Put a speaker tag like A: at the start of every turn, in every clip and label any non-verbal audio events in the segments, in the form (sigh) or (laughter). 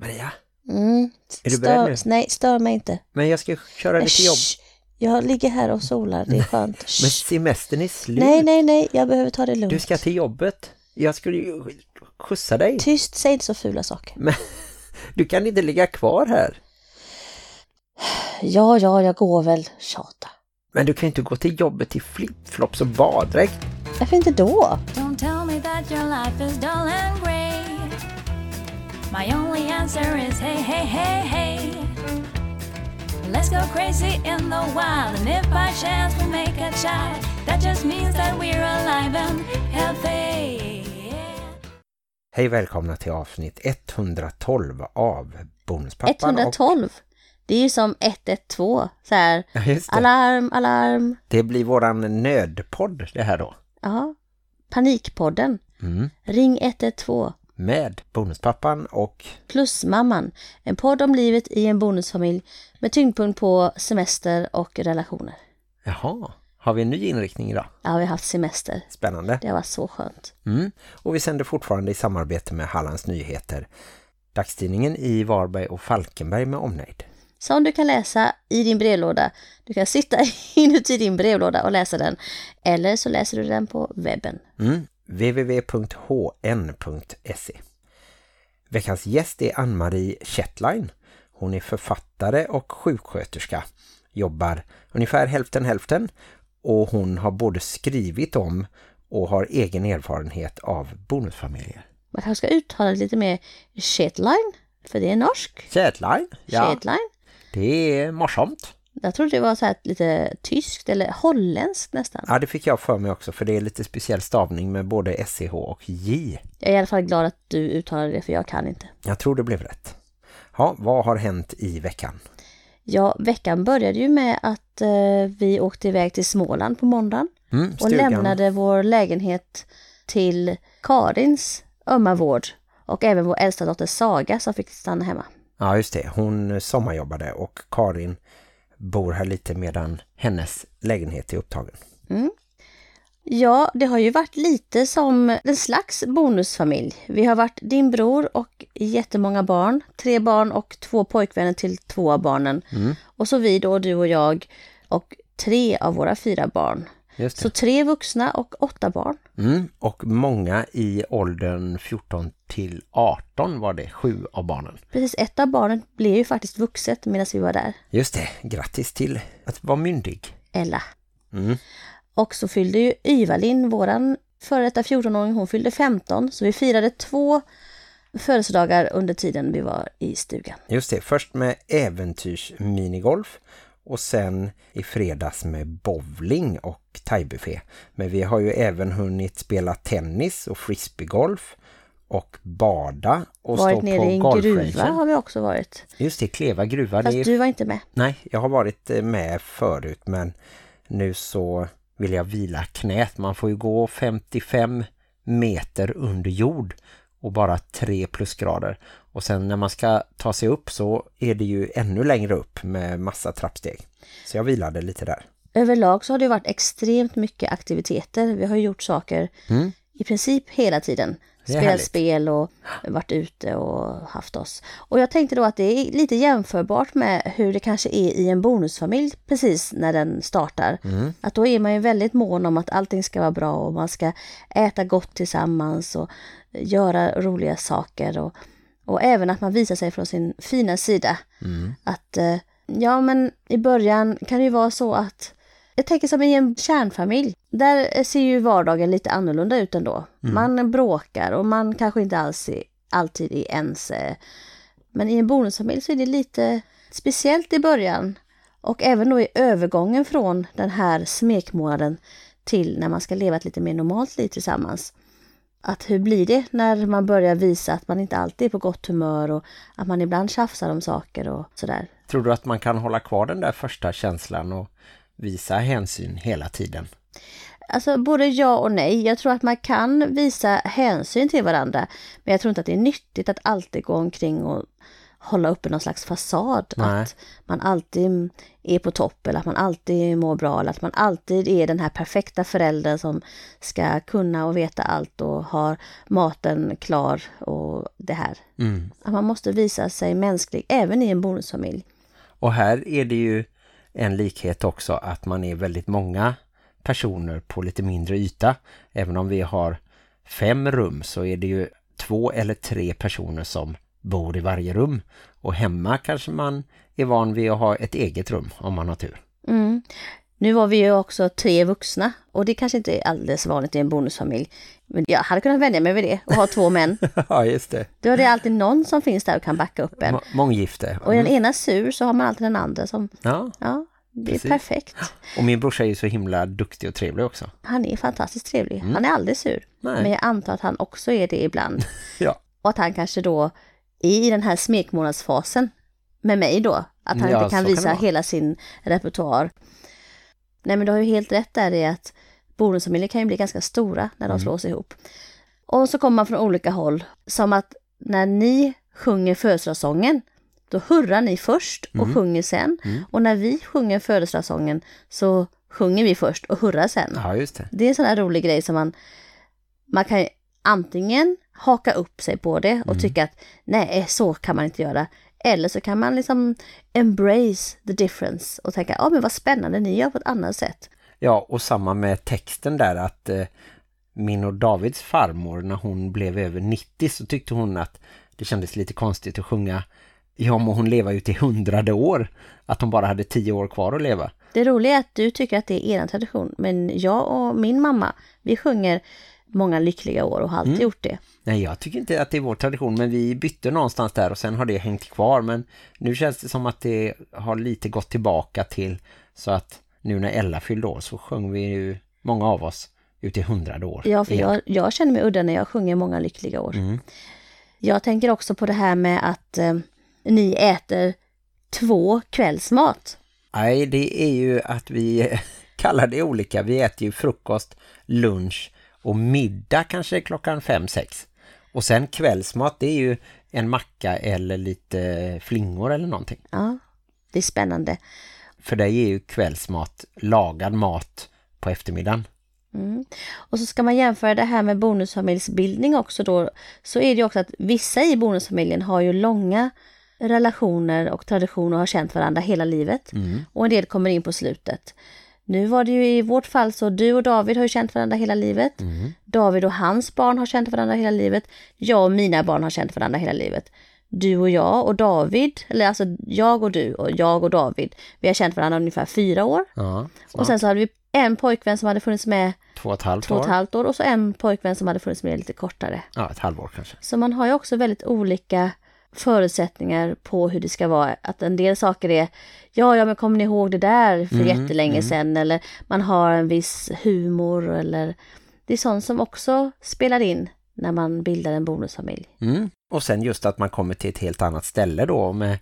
A: Maria,
B: Mm.
A: Är du
B: Stör-
A: beredd nu?
B: Nej, stör mig inte.
A: men jag ska köra dig till jobb.
B: Shh. Jag ligger här och solar, det är skönt. (laughs)
A: Men
B: Shh.
A: semestern är slut.
B: Nej, nej, nej, jag behöver ta det lugnt.
A: Du ska till jobbet. Jag skulle ju skjutsa dig.
B: Tyst, säg inte så fula saker.
A: Men du kan inte ligga kvar här.
B: Ja, ja, jag går väl. Tjata.
A: Men du kan ju inte gå till jobbet i flipflops och baddräkt.
B: Varför inte då?
C: Don't tell me that your life is dull and. My only answer is hey, hey, hey, hey. Let's go crazy in the wild, and if by chance we make a child, that just means that we're alive and healthy.
A: Hej välkomna till avsnitt 112 av Bonuspappan.
B: 112. Det är ju som 112. Så här,
A: Och, (laughs) ja,
B: alarm, alarm.
A: det blir våran nödpodd det här då.
B: Ja, panikpodden.
A: Mm.
B: Ring 112.
A: Med Bonuspappan och
B: Plusmamman. En podd om livet i en bonusfamilj med tyngdpunkt på semester och relationer.
A: jaha, har vi en ny inriktning idag?
B: Ja, vi har haft semester.
A: Spännande.
B: Det varit så skönt.
A: Mm. Och vi sänder fortfarande i samarbete med Hallands Nyheter. Dagstidningen i Varberg och Falkenberg med omnejd.
B: Som du kan läsa i din brevlåda. Du kan sitta (laughs) inuti din brevlåda och läsa den. Eller så läser du den på webben.
A: Mm. www.hn.se Veckans gäst är Ann-Marie Chetline. Hon är författare och sjuksköterska. Jobbar ungefär hälften hälften och hon har både skrivit om och har egen erfarenhet av bonusfamiljer.
B: Man kanske ska uttala lite mer Shetline, för det är norsk.
A: Chetline? Ja,
B: Shetline.
A: det är morsomt.
B: Jag trodde det var så här lite tyskt eller holländskt nästan.
A: Ja, det fick jag för mig också för det är lite speciell stavning med både SCH och J.
B: Jag är i alla fall glad att du uttalade det för jag kan inte.
A: Jag tror det blev rätt. Ja, vad har hänt i veckan?
B: Ja, veckan började ju med att eh, vi åkte iväg till Småland på måndagen
A: Mm,
B: och lämnade vår lägenhet till Karins ömma vård och även vår äldsta dotter Saga som fick stanna hemma.
A: Ja, just det. Hon sommarjobbade och Karin bor här lite medan hennes lägenhet är upptagen.
B: Ja, det har ju varit lite som en slags bonusfamilj. Vi har varit din bror och jättemånga barn. Tre barn och två pojkvänner till två av barnen. Och så vi då, du och jag och tre av våra fyra barn. Så tre vuxna och åtta barn.
A: Mm, och många i åldern 14 till 18 var det, sju av barnen.
B: Precis, ett av barnen blev ju faktiskt vuxet medan vi var där.
A: Just det, grattis till att vara myndig.
B: Ella.
A: Mm.
B: Och så fyllde ju Yvalin, våran före detta 14-åring, hon fyllde 15. Så vi firade två födelsedagar under tiden vi var i stugan.
A: Just det, först med äventyrs-minigolf och sen i fredags med bowling och thaibuffé. Men vi har ju även hunnit spela tennis och frisbeegolf och bada och
B: varit
A: stå
B: nere
A: på
B: i en gruva har vi också varit.
A: Just det, Kleva gruva.
B: Fast
A: är...
B: du var inte med.
A: Nej, jag har varit eh, med förut men nu så vill jag vila knät. Man får ju gå 55 meter under jord och bara 3 plusgrader. Och sen när man ska ta sig upp så är det ju ännu längre upp med massa trappsteg. Så jag vilade lite där.
B: Överlag så har det varit extremt mycket aktiviteter. Vi har gjort saker
A: Mm.
B: i princip hela tiden. Spelat spel och varit ute och haft oss. Och jag tänkte då att det är lite jämförbart med hur det kanske är i en bonusfamilj precis när den startar.
A: Mm.
B: Att då är man ju väldigt mån om att allting ska vara bra och man ska äta gott tillsammans och göra roliga saker och, och även att man visar sig från sin fina sida.
A: Mm.
B: Att eh, ja men i början kan det ju vara så att jag tänker som i en kärnfamilj. Där ser ju vardagen lite annorlunda ut ändå. Man bråkar och man kanske inte alls är, alltid är ense. Men i en bonusfamilj så är det lite speciellt i början. Och även då i övergången från den här smekmånaden till när man ska leva ett lite mer normalt liv tillsammans. Att hur blir det när man börjar visa att man inte alltid är på gott humör och att man ibland tjafsar om saker och sådär.
A: Tror du att man kan hålla kvar den där första känslan och visa hänsyn hela tiden?
B: Alltså både ja och nej. Jag tror att man kan visa hänsyn till varandra. Men jag tror inte att det är nyttigt att alltid gå omkring och hålla uppe någon slags fasad.
A: Nej.
B: Att man alltid är på topp eller att man alltid mår bra eller att man alltid är den här perfekta föräldern som ska kunna och veta allt och har maten klar och det här.
A: Mm.
B: Att man måste visa sig mänsklig även i en bonusfamilj.
A: Och här är det ju en likhet också att man är väldigt många personer på lite mindre yta. Även om vi har fem rum så är det ju två eller tre personer som bor i varje rum. Och hemma kanske man är van vid att ha ett eget rum om man har tur.
B: Mm. Nu var vi ju också tre vuxna och det kanske inte är alldeles vanligt i en bonusfamilj. Men jag hade kunnat vänja mig vid det och ha två män. (laughs)
A: ja, just det.
B: Då är det alltid någon som finns där och kan backa upp en.
A: Må- Månggifte.
B: Och är den
A: Mm.
B: ena sur så har man alltid den andra som,
A: Ja,
B: ja, det är
A: Precis.
B: perfekt.
A: och min brorsa är ju så himla duktig och trevlig också.
B: Han är fantastiskt trevlig. Han är aldrig sur.
A: Mm. Nej.
B: Men jag antar att han också är det ibland. (laughs)
A: Ja,
B: Och att han kanske då är i den här smekmånadsfasen med mig då. Att han
A: Ja,
B: inte kan
A: kan
B: visa
A: vara.
B: hela sin repertoar. Nej men du har ju helt rätt där i att bonusfamiljer kan ju bli ganska stora när de
A: Mm.
B: slås ihop. Och så kommer man från olika håll. Som att när ni sjunger födelsedagssången då hurrar ni först och
A: Mm.
B: sjunger sen. Och när vi sjunger födelsedagssången så sjunger vi först och hurrar sen.
A: ja just det.
B: Det är en sån här rolig grej som man, man kan antingen haka upp sig på det och tycka att nej, så kan man inte göra. Eller så kan man liksom embrace the difference och tänka, ja men vad spännande, ni gör på ett annat sätt.
A: Ja, och samma med texten där att eh, min och Davids farmor när hon blev över 90 så tyckte hon att det kändes lite konstigt att sjunga Ja, må hon leva ut i hundrade år. Att hon bara hade tio år kvar att leva.
B: Det roliga är att du tycker att det är er tradition, men jag och min mamma, vi sjunger många lyckliga år och har alltid gjort det.
A: Nej, jag tycker inte att det är vår tradition men vi bytte någonstans där och sen har det hängt kvar. Men nu känns det som att det har lite gått tillbaka till så att nu när Ella fyllde år så sjöng vi ju många av oss ut i hundrade år.
B: Ja, för jag, jag känner mig udda när jag sjunger många lyckliga år.
A: Mm.
B: Jag tänker också på det här med att eh, ni äter två kvällsmat.
A: Nej, det är ju att vi (laughs) kallar det olika. Vi äter ju frukost, lunch och middag kanske klockan fem sex. Och sen kvällsmat, det är ju en macka eller lite flingor eller någonting.
B: Ja, det är spännande.
A: För dig är ju kvällsmat lagad mat på eftermiddagen.
B: Mm. Och så ska man jämföra det här med bonusfamiljsbildning också då, så är det ju också att vissa i bonusfamiljen har ju långa relationer och traditioner och har känt varandra hela livet. Och en del kommer in på slutet. Nu var det ju i vårt fall så du och David har ju känt varandra hela livet. David och hans barn har känt varandra hela livet. Jag och mina barn har känt varandra hela livet. Du och jag och David, eller alltså jag och du och jag och David, vi har känt varandra ungefär fyra år.
A: Ja,
B: Och sen så hade vi en pojkvän som hade funnits med
A: två och ett halvt
B: två och ett
A: år.
B: halvt år och så en pojkvän som hade funnits med lite kortare.
A: Ja, ett halvår kanske.
B: Så man har ju också väldigt olika förutsättningar på hur det ska vara. Att en del saker är, ja, ja men kommer ni ihåg det där för jättelänge sedan? Eller man har en viss humor eller det är sånt som också spelar in när man bildar en bonusfamilj.
A: Mm. Och sen just att man kommer till ett helt annat ställe då med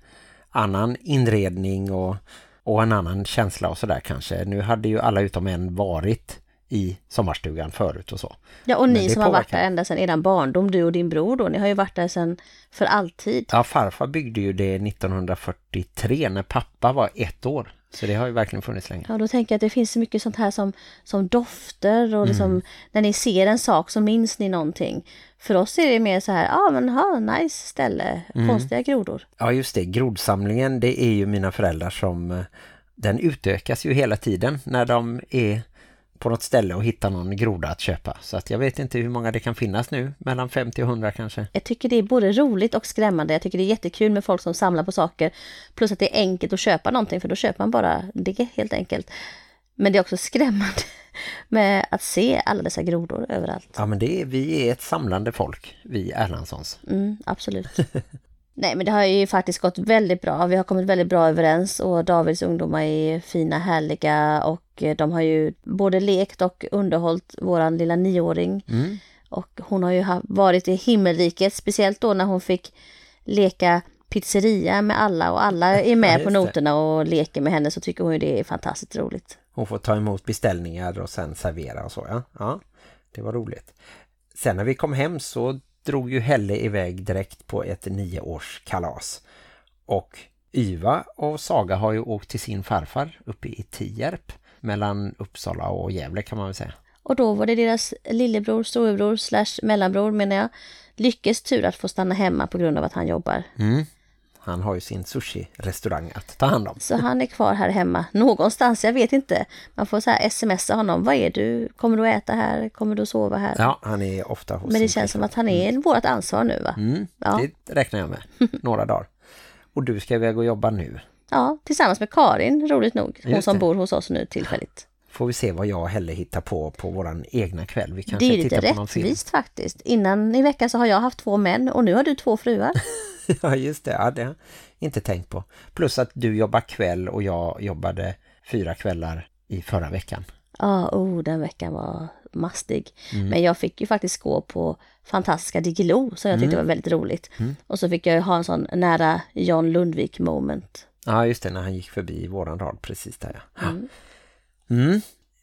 A: annan inredning och, och en annan känsla och sådär kanske. Nu hade ju alla utom en varit i sommarstugan förut och så.
B: Ja, och ni som har varit
A: påverkar.
B: där ända sedan eran barndom, du och din bror då, ni har ju varit där sedan för alltid.
A: Ja, farfar byggde ju det 1943 när pappa var ett år. Så det har ju verkligen funnits länge.
B: Ja, då tänker jag att det finns så mycket sånt här som, som dofter och liksom, när ni ser en sak så minns ni någonting. För oss är det mer så här, ja men ha, nice ställe, konstiga grodor.
A: Ja just det, grodsamlingen det är ju mina föräldrar som eh, den utökas ju hela tiden när de är på något ställe och hittar någon groda att köpa. Så att jag vet inte hur många det kan finnas nu, mellan 50 och 100 kanske.
B: Jag tycker det är både roligt och skrämmande. Jag tycker det är jättekul med folk som samlar på saker. Plus att det är enkelt att köpa någonting för då köper man bara det helt enkelt. Men det är också skrämmande (laughs) med att se alla dessa grodor överallt.
A: Ja men det är, vi är ett samlande folk, vi Erlandssons.
B: Mm, absolut. (laughs) Nej men det har ju faktiskt gått väldigt bra. Vi har kommit väldigt bra överens och Davids ungdomar är fina, härliga och de har ju både lekt och underhållit våran lilla nioåring.
A: Mm.
B: Och hon har ju varit i himmelriket, speciellt då när hon fick leka pizzeria med alla och alla är (laughs)
A: Ja,
B: med
A: just
B: på noterna och leker med henne så tycker hon ju det är fantastiskt roligt.
A: Hon får ta emot beställningar och sen servera och så, ja. Ja, det var roligt. Sen när vi kom hem så drog ju Helle iväg direkt på ett nioårskalas. Och Yva och Saga har ju åkt till sin farfar uppe i Tierp mellan Uppsala och Gävle kan man väl säga.
B: Och då var det deras lillebror, storebror slash mellanbror menar jag. Lyckes tur att få stanna hemma på grund av att han jobbar.
A: Mm. Han har ju sin sushi-restaurang att ta hand om.
B: Så han är kvar här hemma någonstans, jag vet inte. Man får så här smsa honom, vad är du? Kommer du att äta här? Kommer du att sova här?
A: Ja, han är ofta hos
B: Men det känns som
A: flickvän.
B: att han är vårt ansvar nu va?
A: Mm,
B: Ja.
A: Det räknar jag med. (laughs) Några dagar. Och du ska iväg och jobba nu.
B: Ja, tillsammans med Karin, roligt nog. Hon som bor hos oss nu tillfälligt.
A: Får vi se vad jag heller hittar på på våran egna kväll. Vi kanske
B: Det är lite rättvist faktiskt. Innan i veckan så har jag haft två män och nu har du två fruar. (laughs)
A: Ja, just det. Ja, det har jag inte tänkt på. Plus att du jobbar kväll och jag jobbade fyra kvällar i förra veckan.
B: Ja, oh, den veckan var mastig.
A: Mm.
B: Men jag fick ju faktiskt gå på fantastiska Diggiloo som jag tyckte
A: Mm.
B: var väldigt roligt. Och så fick jag ju ha en sån nära John Lundvik moment.
A: Ja, just det. När han gick förbi våran rad precis där. Ja. Mm.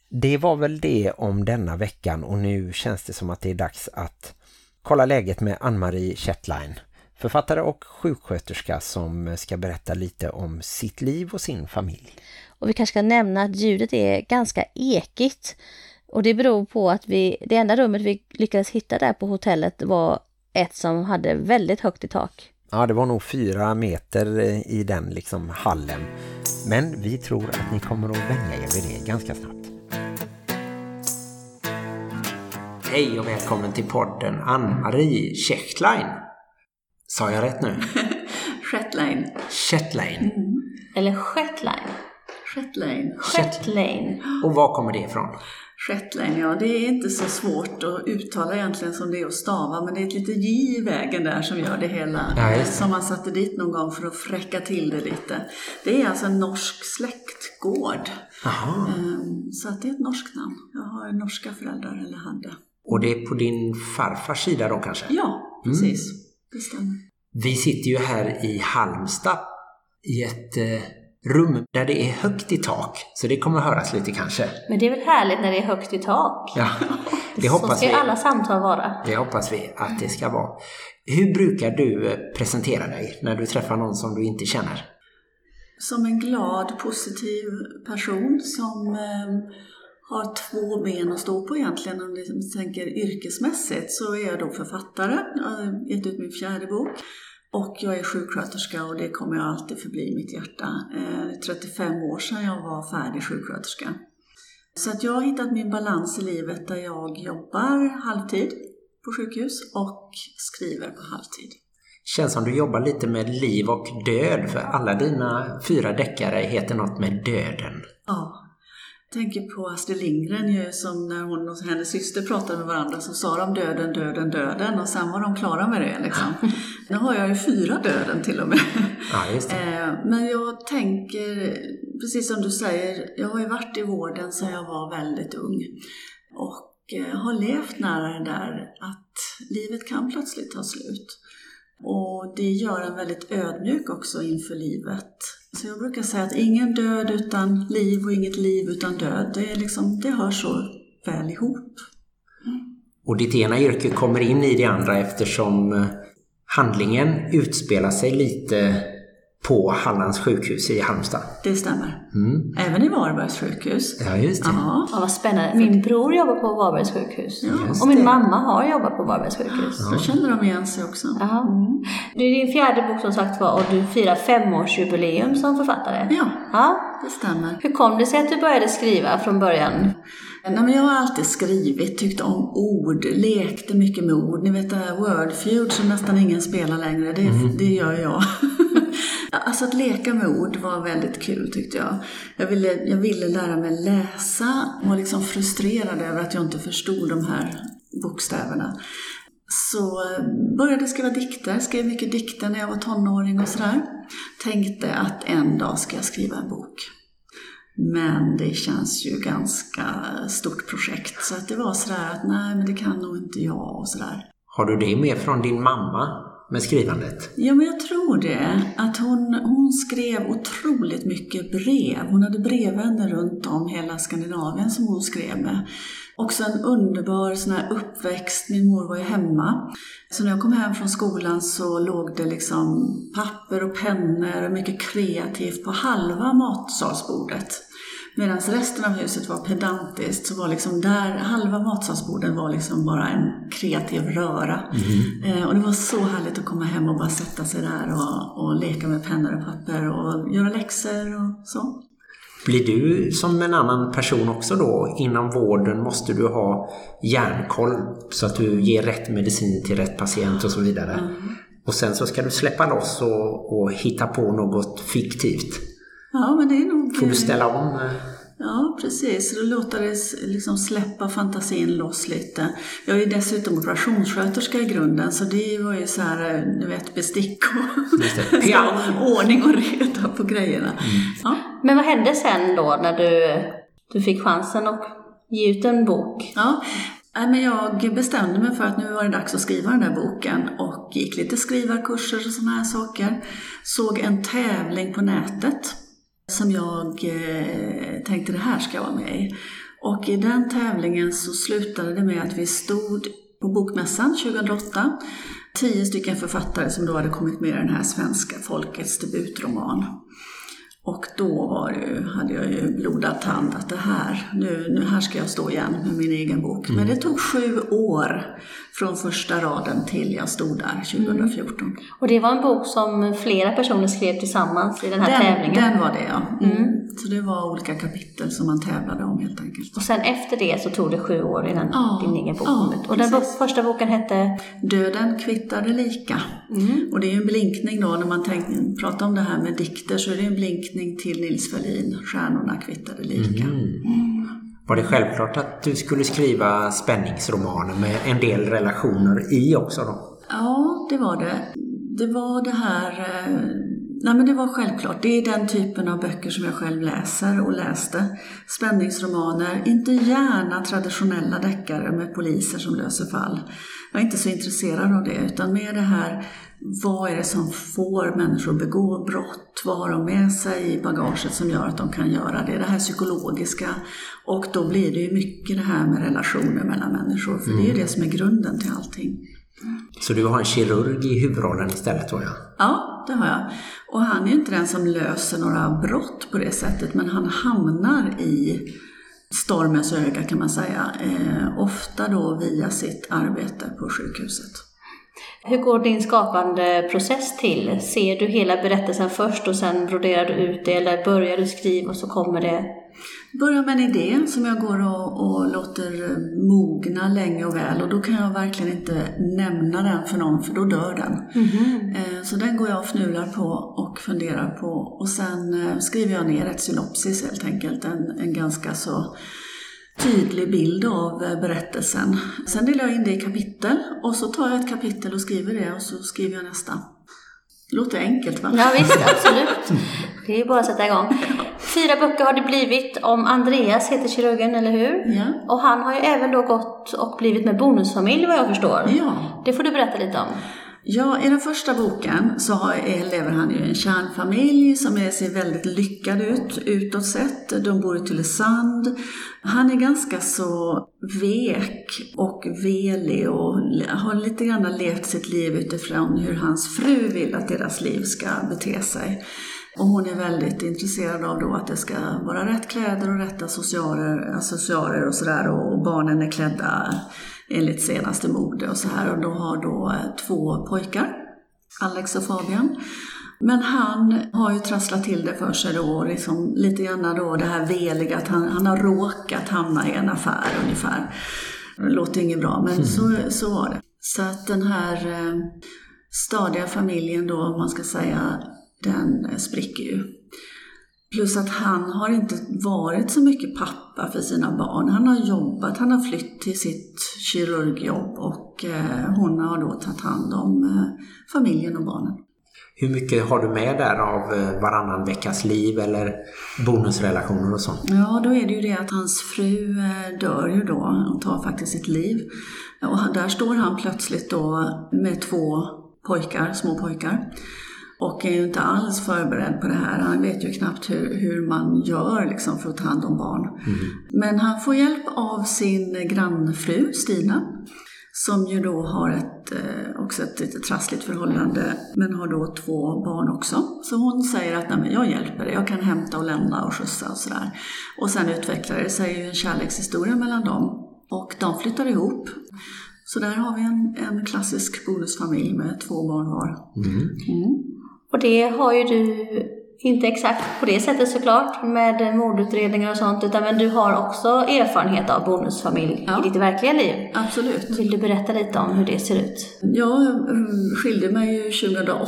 A: Det var väl det om denna veckan och nu känns det som att det är dags att kolla läget med Ann-Marie Chetline. Författare och sjuksköterska som ska berätta lite om sitt liv och sin familj.
B: Och vi kanske ska nämna att ljudet är ganska ekigt. Och det beror på att vi, det enda rummet vi lyckades hitta där på hotellet var ett som hade väldigt högt i tak.
A: Ja, det var nog fyra meter eh, i den liksom hallen. Men vi tror att ni kommer att vänja er vid det ganska snabbt. Hej och välkommen till podden Ann-Marie Chetline. Sa jag rätt nu? (laughs)
D: Shetline.
A: Chetline.
B: Eller Shetline.
D: Shetline.
B: Shetline.
A: Och var kommer det ifrån?
D: Shetline, ja det är inte så svårt att uttala egentligen som det är att stava, men det är ett litet J i vägen där som gör det hela.
A: Ja,
D: som man satte dit någon gång för att fräcka till det lite. Det är alltså en norsk släktgård.
A: Jaha.
D: Ehm, Så att det är ett norskt namn. Jag har norska föräldrar, eller hade.
A: Och det är på din farfars sida då kanske?
D: Ja, precis. Det stämmer.
A: Vi sitter ju här i Halmstad i ett eh, rum där det är högt i tak. Så det kommer att höras lite kanske.
B: Men det är väl härligt när det är högt i tak?
A: Ja, (laughs) det
B: Så
A: hoppas
B: ska
A: vi.
B: alla samtal vara.
A: Det hoppas vi att det ska vara. Hur brukar du eh, presentera dig när du träffar någon som du inte känner?
D: Som en glad, positiv person som eh, har två ben att stå på egentligen om du tänker yrkesmässigt så är jag då författare, jag har gett ut min fjärde bok och jag är sjuksköterska och det kommer jag alltid förbli mitt hjärta. Eh, Det är 35 år sedan jag var färdig sjuksköterska. Så att jag har hittat min balans i livet där jag jobbar halvtid på sjukhus och skriver på halvtid.
A: Känns som du jobbar lite med liv och död för alla dina fyra deckare heter något med döden.
D: Ja. Tänker på Astrid Lindgren ju, som när hon och hennes syster pratade med varandra så sa de döden, döden, döden och sen var de klara med det liksom. (laughs) Nu har jag ju fyra döden till och med.
A: Ja.
D: Eh, Men jag tänker, precis som du säger, jag har ju varit i vården sedan jag var väldigt ung. Och eh, har levt nära det där att livet kan plötsligt ta slut. Och det gör en väldigt ödmjuk också inför livet. Så jag brukar säga att ingen död utan liv och inget liv utan död, det, är liksom, det hör så väl ihop.
A: Och ditt ena yrke kommer in i det andra eftersom eh, handlingen utspelar sig lite på Hallands sjukhus i Halmstad.
D: Det stämmer.
A: Mm.
D: Även i Varbergs sjukhus.
A: Ja, just det.
D: Ja,
B: Ja, vad spännande. Min bror jobbar på Varbergs sjukhus.
A: Just
B: och min
A: det.
B: mamma har jobbat på Varbergs sjukhus.
D: då känner de igen sig också. Mm.
B: Det är din fjärde bok som sagt var och du firar femårsjubileum som författare.
D: Ja,
B: Ja.
D: det stämmer.
B: Hur kom det sig att du började skriva från början?
D: Nej, men jag har alltid skrivit, tyckt om ord, lekte mycket med ord. Ni vet det här Wordfeud som nästan ingen spelar längre, det, det gör jag. (laughs) alltså att leka med ord var väldigt kul tyckte jag. Jag ville, jag ville lära mig läsa och var liksom frustrerad över att jag inte förstod de här bokstäverna. Så eh, började skriva dikter, skrev mycket dikter när jag var tonåring och sådär. Tänkte att en dag ska jag skriva en bok. Men det känns ju ganska stort projekt. Så att det var sådär att nej, men det kan nog inte jag och sådär.
A: Har du det med från din mamma med skrivandet?
D: Ja, men jag tror det. Att hon, hon skrev otroligt mycket brev. Hon hade brevvänner runt om hela Skandinavien som hon skrev med. Också en underbar sån här uppväxt. Min mor var ju hemma. Så när jag kom hem från skolan så låg det liksom papper och pennor och mycket kreativt på halva matsalsbordet. Medan resten av huset var pedantiskt så var liksom där, halva matsalsborden var liksom bara en kreativ röra. Eh, och det var så härligt att komma hem och bara sätta sig där och, och leka med pennor och papper och göra läxor och så.
A: Blir du som en annan person också då? Inom vården måste du ha järnkoll så att du ger rätt medicin till rätt patient och så vidare. Och sen så ska du släppa loss och, och hitta på något fiktivt.
D: Ja, men det är nog...
A: Får du ställa om? eh,
D: Ja, precis. Då låter det liksom släppa fantasin loss lite. Jag är dessutom operationssköterska i grunden, så det var ju så här, eh, du vet, bestick och.
A: Pian. (laughs)
D: ordning och reda på grejerna. Ja.
B: Men vad hände sen då när du, du fick chansen att ge ut en bok?
D: Ja, men jag bestämde mig för att nu var det dags att skriva den där boken och gick lite skrivarkurser och sådana här saker. Såg en tävling på nätet som jag eh, tänkte det här ska jag vara med i. Och i den tävlingen så slutade det med att vi stod på Bokmässan 2008. Tio stycken författare som då hade kommit med i den här svenska folkets debutroman. Och då var ju, hade jag ju blodad tand att det här, nu, nu här ska jag stå igen med min egen bok. Men det tog sju år från första raden till jag stod där 2014.
B: Och det var en bok som flera personer skrev tillsammans i den här
D: Den,
B: tävlingen.
D: den var det ja. Mm. Så det var olika kapitel som man tävlade om helt enkelt.
B: Och sen efter det så tog det sju år innan
D: Ja,
B: din egen bok
D: ja,
B: kom ut. Och den
D: precis.
B: första boken hette?
D: Döden kvittade lika. Och det är ju en blinkning då, när man tänk, pratar om det här med dikter så är det en blinkning till Nils Ferlin, Stjärnorna kvittade lika.
A: Var det självklart att du skulle skriva spänningsromaner med en del relationer i också då?
D: Ja, det var det. Det var det här... eh, Nej, men det var självklart. Det är den typen av böcker som jag själv läser och läste. Spänningsromaner, inte gärna traditionella deckare med poliser som löser fall. Jag är inte så intresserad av det, utan mer det här vad är det som får människor att begå brott? Vad har de med sig i bagaget som gör att de kan göra det? Det här psykologiska. Och då blir det ju mycket det här med relationer mellan människor, för det är ju det som är grunden till allting.
A: Så du har en kirurg i huvudrollen istället tror jag?
D: Ja, det har jag. Och han är ju inte den som löser några brott på det sättet, men han hamnar i stormens öga kan man säga. Eh, ofta då via sitt arbete på sjukhuset.
B: Hur går din skapande process till? Ser du hela berättelsen först och sen broderar du ut det eller börjar du skriva och så kommer det?
D: Börjar med en idé som jag går och, och låter mogna länge och väl och då kan jag verkligen inte nämna den för någon för då dör den. Eh, Så den går jag och fnular på och funderar på och sen eh, skriver jag ner ett synopsis helt enkelt, en, en ganska så tydlig bild av eh, berättelsen. Sen delar jag in det i kapitel och så tar jag ett kapitel och skriver det och så skriver jag nästa. Det låter enkelt va?
B: Ja visst, (laughs) absolut. Det är ju bara att sätta igång. Fyra böcker har det blivit om Andreas heter kirurgen, eller hur?
D: Ja.
B: Och han har ju även då gått och blivit med bonusfamilj vad jag förstår.
D: Ja.
B: Det får du berätta lite om.
D: Ja, i den första boken så har, lever han ju i en kärnfamilj som är, ser väldigt lyckad ut utåt sett. De bor i Tylösand. Han är ganska så vek och velig och har lite grann levt sitt liv utifrån hur hans fru vill att deras liv ska bete sig. Och hon är väldigt intresserad av då att det ska vara rätt kläder och rätta socialer, accessoarer och sådär och barnen är klädda enligt senaste mode och så här. Och då har då eh, två pojkar, Alex och Fabian. Men han har ju trasslat till det för sig då, liksom lite grann då det här veliga, att han, han har råkat hamna i en affär ungefär. Det låter inget bra, men så, så var det. Så att den här eh, stadiga familjen då, om man ska säga, den spricker ju. Plus att han har inte varit så mycket pappa för sina barn. Han har jobbat, han har flytt till sitt kirurgjobb och eh, hon har då tagit hand om eh, familjen och barnen.
A: Hur mycket har du med där av eh, varannan veckas liv eller bonusrelationer och sånt?
D: Ja, då är det ju det att hans fru dör ju då och tar faktiskt sitt liv. Och där står han plötsligt då med två pojkar, små pojkar. Och är ju inte alls förberedd på det här. Han vet ju knappt hur, hur man gör liksom för att ta hand om barn. Men han får hjälp av sin grannfru Stina. Som ju då har ett, eh, också ett lite trassligt förhållande, men har då två barn också. Så hon säger att Nej, men jag hjälper dig, jag kan hämta och lämna och skjutsa och sådär. Och sen utvecklar det sig ju en kärlekshistoria mellan dem. Och de flyttar ihop. Så där har vi en, en klassisk bonusfamilj med två barn var.
B: Och det har ju du inte exakt på det sättet såklart med mordutredningar och sånt utan men du har också erfarenhet av bonusfamilj
D: Ja.
B: i ditt verkliga liv.
D: Absolut.
B: Vill du berätta lite om hur det ser ut?
D: Jag mm, skilde mig ju 2008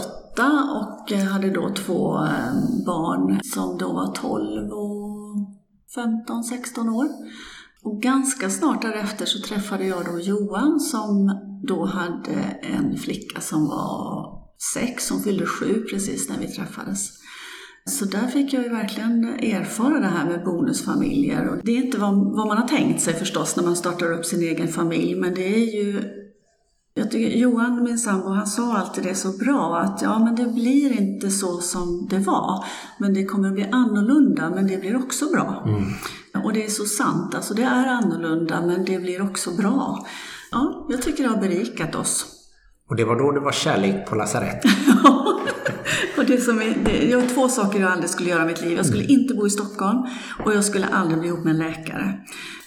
D: och eh, hade då två eh, barn som då var 12 och 15, 16 år. Och ganska snart därefter så träffade jag då Johan som då hade en flicka som var sex, som fyllde sju precis när vi träffades. Så där fick jag ju verkligen erfara det här med bonusfamiljer. Och det är inte vad, vad man har tänkt sig förstås när man startar upp sin egen familj, men det är ju jag tycker Johan, min sambo, han sa alltid det så bra att ja, men det blir inte så som det var. Men det kommer bli annorlunda, men det blir också bra. Och det är så sant, alltså det är annorlunda, men det blir också bra. Ja, jag tycker det har berikat oss.
A: Och det var då det var kärlek på lasarett. (laughs)
D: och det som är, det, jag har två saker jag aldrig skulle göra i mitt liv. Jag skulle inte bo i Stockholm och jag skulle aldrig bli ihop med en läkare.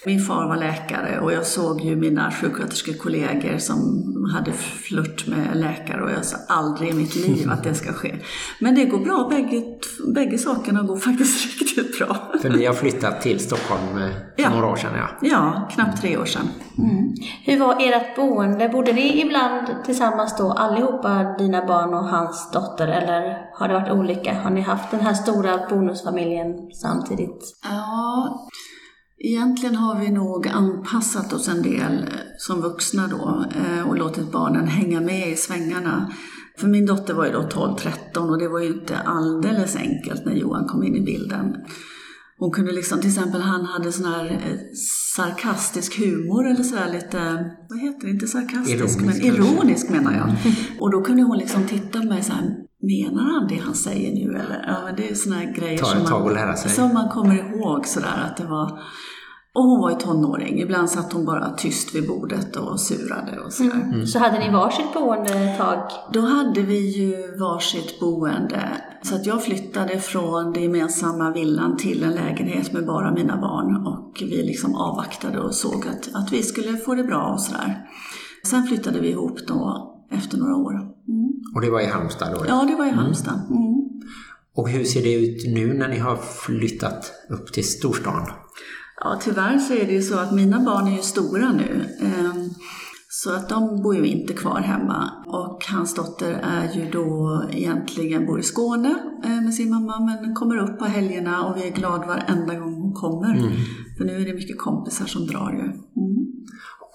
D: Min far var läkare och jag såg ju mina sjuksköterskekollegor som hade flört med läkare och jag sa aldrig i mitt liv att det ska ske. Men det går bra, bägge, bägge sakerna går faktiskt (laughs) riktigt bra.
A: För ni har flyttat till Stockholm eh, för
D: Ja.
A: några år sedan, ja.
D: Ja, knappt tre år sedan.
B: Hur var ert boende? Bodde ni ibland tillsammans då allihopa, dina barn och hans dotter eller har det varit olika? Har ni haft den här stora bonusfamiljen samtidigt?
D: Ja, egentligen har vi nog anpassat oss en del eh, som vuxna då eh, och låtit barnen hänga med i svängarna. För min dotter var ju då 12-13 och det var ju inte alldeles enkelt när Johan kom in i bilden. Hon kunde liksom, till exempel han hade sån här eh, sarkastisk humor eller sådär lite, vad heter det, inte sarkastisk
A: Ironisk
D: men ironisk menar jag. Och då kunde hon liksom titta på mig så här, menar han det han säger nu eller? Ja men det är såna här grejer som man, som man kommer ihåg sådär att det var och hon var ju tonåring. Ibland satt hon bara tyst vid bordet och surade och sådär.
A: Mm.
B: Så hade ni varsitt boende ett tag?
D: Då hade vi ju varsitt boende. Så att jag flyttade från den gemensamma villan till en lägenhet med bara mina barn. Och vi liksom avvaktade och såg att, att vi skulle få det bra och sådär. Sen flyttade vi ihop då efter några år. Mm.
A: Och det var i Halmstad då?
D: Ja, det var i Halmstad. Mm.
A: Och hur ser det ut nu när ni har flyttat upp till storstan?
D: Ja, tyvärr så är det ju så att mina barn är ju stora nu. Ehm, Så att de bor ju inte kvar hemma. Och hans dotter är ju då egentligen bor i Skåne eh, med sin mamma men kommer upp på helgerna och vi är glada varenda gång hon kommer. För nu är det mycket kompisar som drar ju. Mm.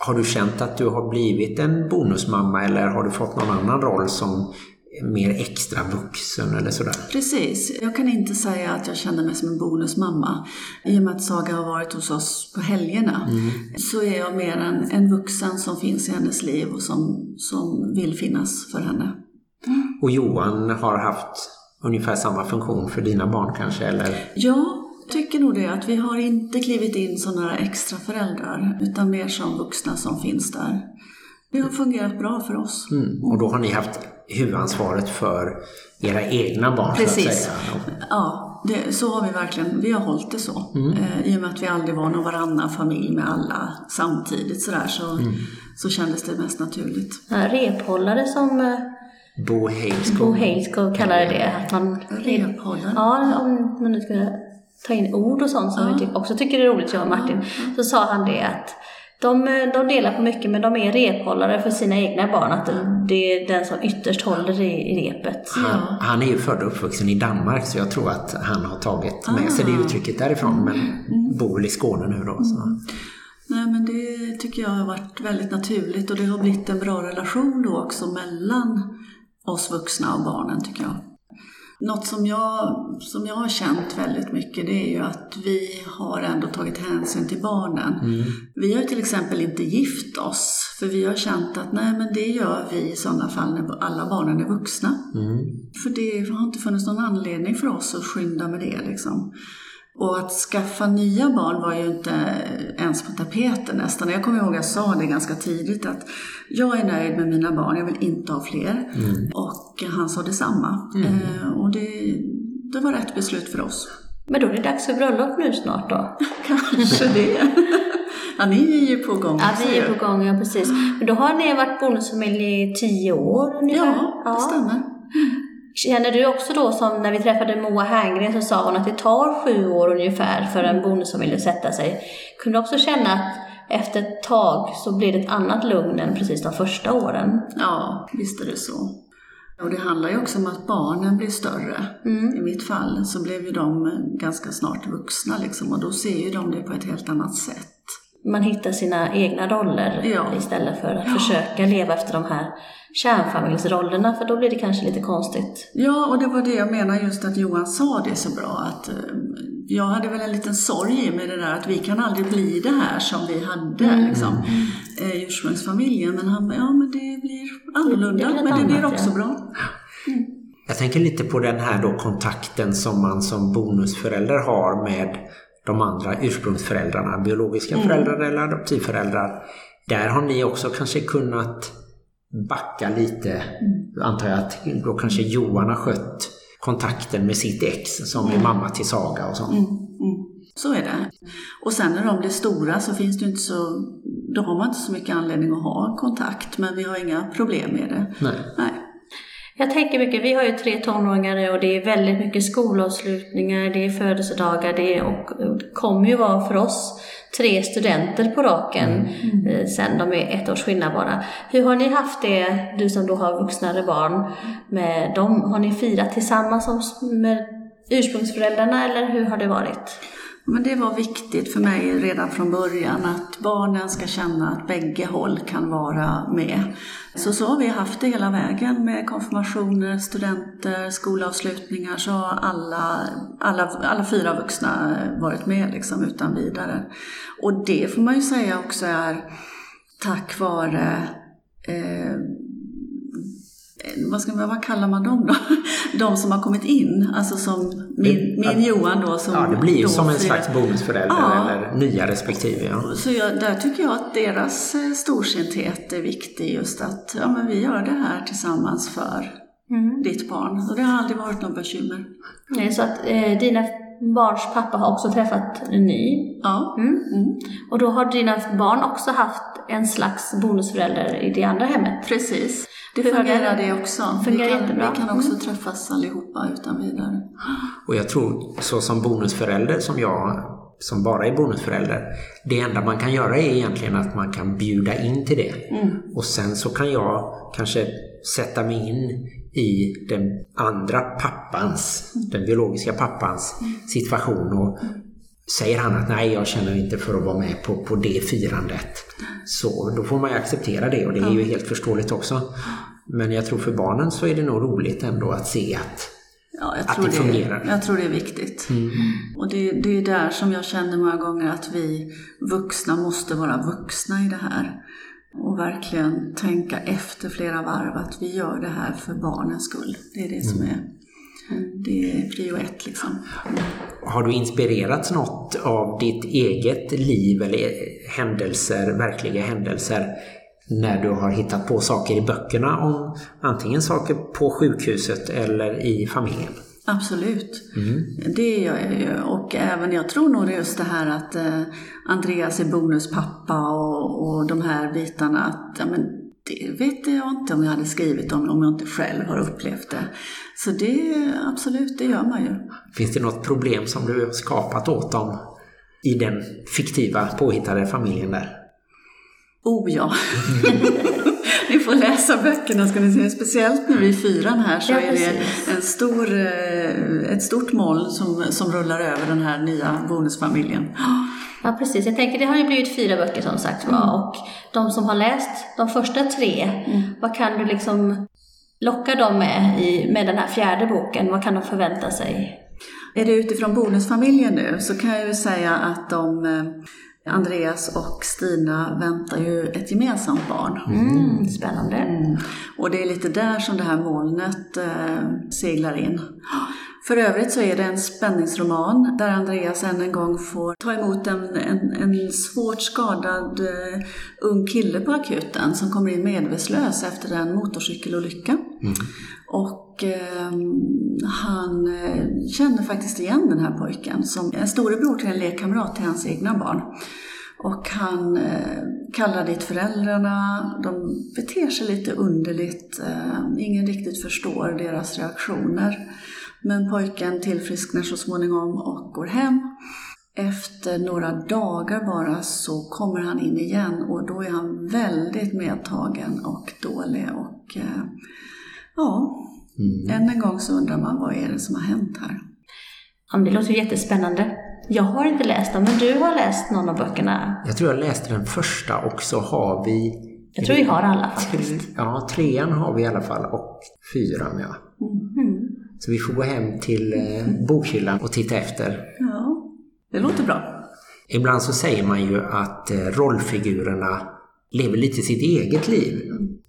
A: Har du känt att du har blivit en bonusmamma eller har du fått någon annan roll som mer extra vuxen eller sådär?
D: Precis. Jag kan inte säga att jag känner mig som en bonusmamma. I och med att Saga har varit hos oss på helgerna så är jag mer en, en vuxen som finns i hennes liv och som, som vill finnas för henne.
A: Och Johan har haft ungefär samma funktion för dina barn kanske eller?
D: Jag tycker nog det, att vi har inte klivit in som några extra föräldrar utan mer som vuxna som finns där. Det har fungerat bra för oss.
A: Mm. Och då har ni haft huvudansvaret för era egna barn så
D: Precis.
A: att säga?
D: Ja, det, så har vi verkligen, vi har hållit det så. Eh, I och med att vi aldrig var någon varannan familj med alla samtidigt sådär så, så kändes det mest naturligt.
B: Ja, Rephållare som eh,
A: Bo Halesco
B: kallade det. Att man,
D: Rephållare?
B: Ja, om man nu ska ta in ord och sånt som vi ty- också tycker är roligt, jag och Martin. Så sa han det att de, de delar på mycket men de är rephållare för sina egna barn. Att det är den som ytterst håller i, repet.
A: Han, han är ju född och uppvuxen i Danmark så jag tror att han har tagit med sig det uttrycket därifrån men bor i Skåne nu då. Så.
D: Nej men det tycker jag har varit väldigt naturligt och det har blivit en bra relation då också mellan oss vuxna och barnen tycker jag. Något som jag, som jag har känt väldigt mycket det är ju att vi har ändå tagit hänsyn till barnen. Vi har till exempel inte gift oss för vi har känt att nej men det gör vi i sådana fall när alla barnen är vuxna. För det har inte funnits någon anledning för oss att skynda med det liksom. Och att skaffa nya barn var ju inte ens på tapeten nästan. Jag kommer ihåg att jag sa det ganska tidigt att jag är nöjd med mina barn, jag vill inte ha fler. Och han sa detsamma. Eh, och det, det var rätt beslut för oss.
B: Men då är det dags för bröllop nu snart då? (laughs)
D: Kanske det. ja, ni är ju på gång.
B: Ja, vi är på gång, ja precis. Men då har ni varit bonusfamilj i tio år ungefär?
D: Ja, det stämmer.
B: Känner du också då som när vi träffade Moa Herngren så sa hon att det tar sju år ungefär för en bonusfamilj att sätta sig. Kunde du också känna att efter ett tag så blir det ett annat lugn än precis de första åren?
D: Ja, visst är det så. Och det handlar ju också om att barnen blir större. I mitt fall så blev ju de ganska snart vuxna liksom och då ser ju de det på ett helt annat sätt.
B: Man hittar sina egna roller
D: Ja.
B: istället för att försöka leva efter de här kärnfamiljsrollerna för då blir det kanske lite konstigt.
D: Ja, och det var det jag menar just att Johan sa det så bra att eh, jag hade väl en liten sorg i med det där att vi kan aldrig bli det här som vi hade liksom, eh, ursprungsfamiljen. Men han ja men det blir annorlunda,
B: Det blir
D: men det blir
B: annat,
D: också
B: ja.
D: bra.
A: Jag tänker lite på den här då kontakten som man som bonusförälder har med de andra ursprungsföräldrarna, biologiska föräldrar eller adoptivföräldrar. Där har ni också kanske kunnat backa lite, antar jag att då kanske Johan har skött kontakten med sitt ex som är mamma till Saga och sånt.
D: Mm, mm. Så är det. Och sen när de blir stora så finns det inte så, då har man inte så mycket anledning att ha kontakt, men vi har inga problem med det.
A: Nej.
D: Nej.
B: Jag tänker mycket, vi har ju tre tonåringar och det är väldigt mycket skolavslutningar, det är födelsedagar, det är, och kommer ju vara för oss tre studenter på raken eh, sen de är ett års skillnad bara. Hur har ni haft det, du som då har vuxnare barn, med dem? Har ni firat tillsammans med ursprungsföräldrarna eller hur har det varit?
D: Men det var viktigt för mig redan från början att barnen ska känna att bägge håll kan vara med. Så så har vi haft det hela vägen med konfirmationer, studenter, skolavslutningar så har alla, alla, alla fyra vuxna varit med liksom utan vidare. Och det får man ju säga också är tack vare eh, vad, ska man, vad kallar man dem då? (laughs) De som har kommit in, alltså som min, min Johan då. Som
A: Ja, det blir ju som en slags bonusförälder
D: Ja.
A: eller nya respektive. Ja.
D: så jag, där tycker jag att deras eh, storsinthet är viktig just att ja, men vi gör det här tillsammans för ditt barn. Och det har aldrig varit något bekymmer.
B: Nej, Så att eh, dina barns pappa har också träffat en ny.
D: Ja.
B: Mm.
D: Mm.
B: Och då har dina barn också haft en slags bonusförälder i det andra hemmet.
D: Precis. Det fungerar
B: det-
D: det också.
B: fungerar
D: vi, kan,
B: jättebra.
D: vi kan också träffas allihopa utan vidare.
A: Och jag tror så som bonusförälder som jag som bara är bonusförälder. Det enda man kan göra är egentligen att man kan bjuda in till det. Och sen så kan jag kanske sätta mig in i den andra pappans, den biologiska pappans situation och säger han att nej jag känner inte för att vara med på, på det firandet. Så då får man ju acceptera det och det är ju helt förståeligt också. Men jag tror för barnen så är det nog roligt ändå att se att
D: Ja, jag
A: Att
D: tror
A: det fungerar.
D: Jag tror det är viktigt. Och det, det är där som jag känner många gånger att vi vuxna måste vara vuxna i det här. Och verkligen tänka efter flera varv att vi gör det här för barnens skull. Det är det som är, det är prio ett liksom.
A: Har du inspirerats något av ditt eget liv eller händelser, verkliga händelser när du har hittat på saker i böckerna om antingen saker på sjukhuset eller i familjen?
D: Absolut. Det gör jag ju. Och även, jag tror nog just det här att eh, Andreas är bonuspappa och, och de här bitarna. Att, ja, men det vet jag inte om jag hade skrivit om, om jag inte själv har upplevt det. Så det, absolut, det gör man ju.
A: Finns det något problem som du har skapat åt dem i den fiktiva påhittade familjen där?
D: Oh ja. (laughs) ni får läsa böckerna ska ni se. Speciellt nu i fyran här så
B: Ja,
D: är det en stor, eh, ett stort moln som, som rullar över den här nya bonusfamiljen.
B: Ja, precis. Jag tänker, det har ju blivit fyra böcker som sagt var. Och de som har läst de första tre, vad kan du liksom locka dem med i, med den här fjärde boken? Vad kan de förvänta sig?
D: Är det utifrån bonusfamiljen nu så kan jag ju säga att de, eh, Andreas och Stina väntar ju ett gemensamt barn.
B: Mm, spännande.
D: Mm. Och det är lite där som det här molnet eh, seglar in. För övrigt så är det en spänningsroman där Andreas än en gång får ta emot en, en, en svårt skadad uh, ung kille på akuten som kommer in medvetslös efter en motorcykelolycka. Mm. Och ehm, eh, han känner faktiskt igen den här pojken som en storebror till en lekkamrat till hans egna barn. Och han eh, kallar dit föräldrarna, de beter sig lite underligt, eh, ingen riktigt förstår deras reaktioner. Men pojken tillfrisknar så småningom och går hem. Efter några dagar bara så kommer han in igen och då är han väldigt medtagen och dålig och eh, ja, mm. än en gång så undrar man vad är det som har hänt här.
B: Ja, det låter jättespännande. Jag har inte läst dem, men du har läst någon av böckerna.
A: Jag tror jag läste den första och så har vi...
B: Jag tror vi har alla faktiskt.
A: Ja, trean har vi i alla fall och fyran ja. Mm. Så vi får gå hem till eh, bokhyllan och titta efter.
D: Ja, det låter bra.
A: Ibland så säger man ju att eh, rollfigurerna lever lite sitt eget liv.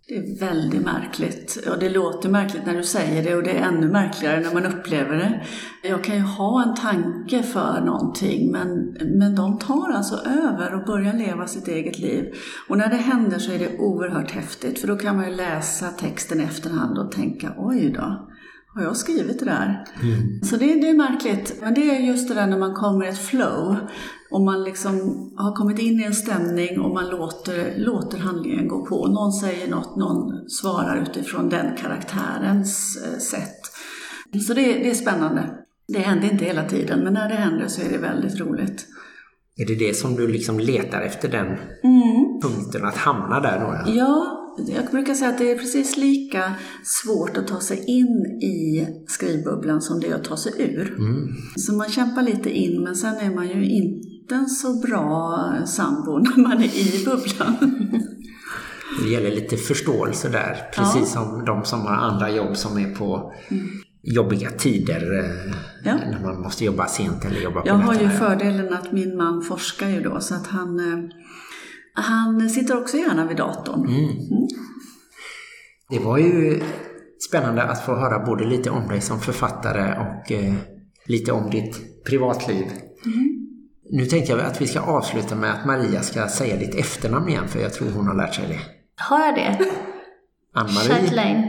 D: Det är väldigt märkligt. Och det låter märkligt när du säger det och det är ännu märkligare när man upplever det. Jag kan ju ha en tanke för någonting men, men de tar alltså över och börjar leva sitt eget liv. Och när det händer så är det oerhört häftigt för då kan man ju läsa texten i efterhand och tänka oj då har jag skrivit det där? Mm. Så det, det, är märkligt. Men det är just det där när man kommer i ett flow. Och man liksom har kommit in i en stämning och man låter, låter handlingen gå på. Någon säger något, någon svarar utifrån den karaktärens eh, sätt. Så det, det är spännande. Det händer inte hela tiden, men när det händer så är det väldigt roligt.
A: Är det det som du liksom letar efter, den mm. punkten, att hamna där då?
D: Ja, jag brukar säga att det är precis lika svårt att ta sig in i skrivbubblan som det är att ta sig ur. Mm. Så man kämpar lite in, men sen är man ju inte en så bra sambo (laughs) när man är i bubblan. (laughs)
A: Det gäller lite förståelse där, precis ja. som de som har andra jobb som är på mm. jobbiga tider eh, ja. när man måste jobba sent eller jobba på
D: Jag har ju fördelen att min man forskar ju då så att han eh, han sitter också gärna vid datorn. Mm. Mm.
A: Det var ju spännande att få höra både lite om dig som författare och eh, lite om ditt privatliv. Mm. Nu tänkte jag att vi ska avsluta med att Maria ska säga ditt efternamn igen för jag tror hon har lärt sig det.
B: Har jag det?
A: Ann-Marie?
B: Chatelain.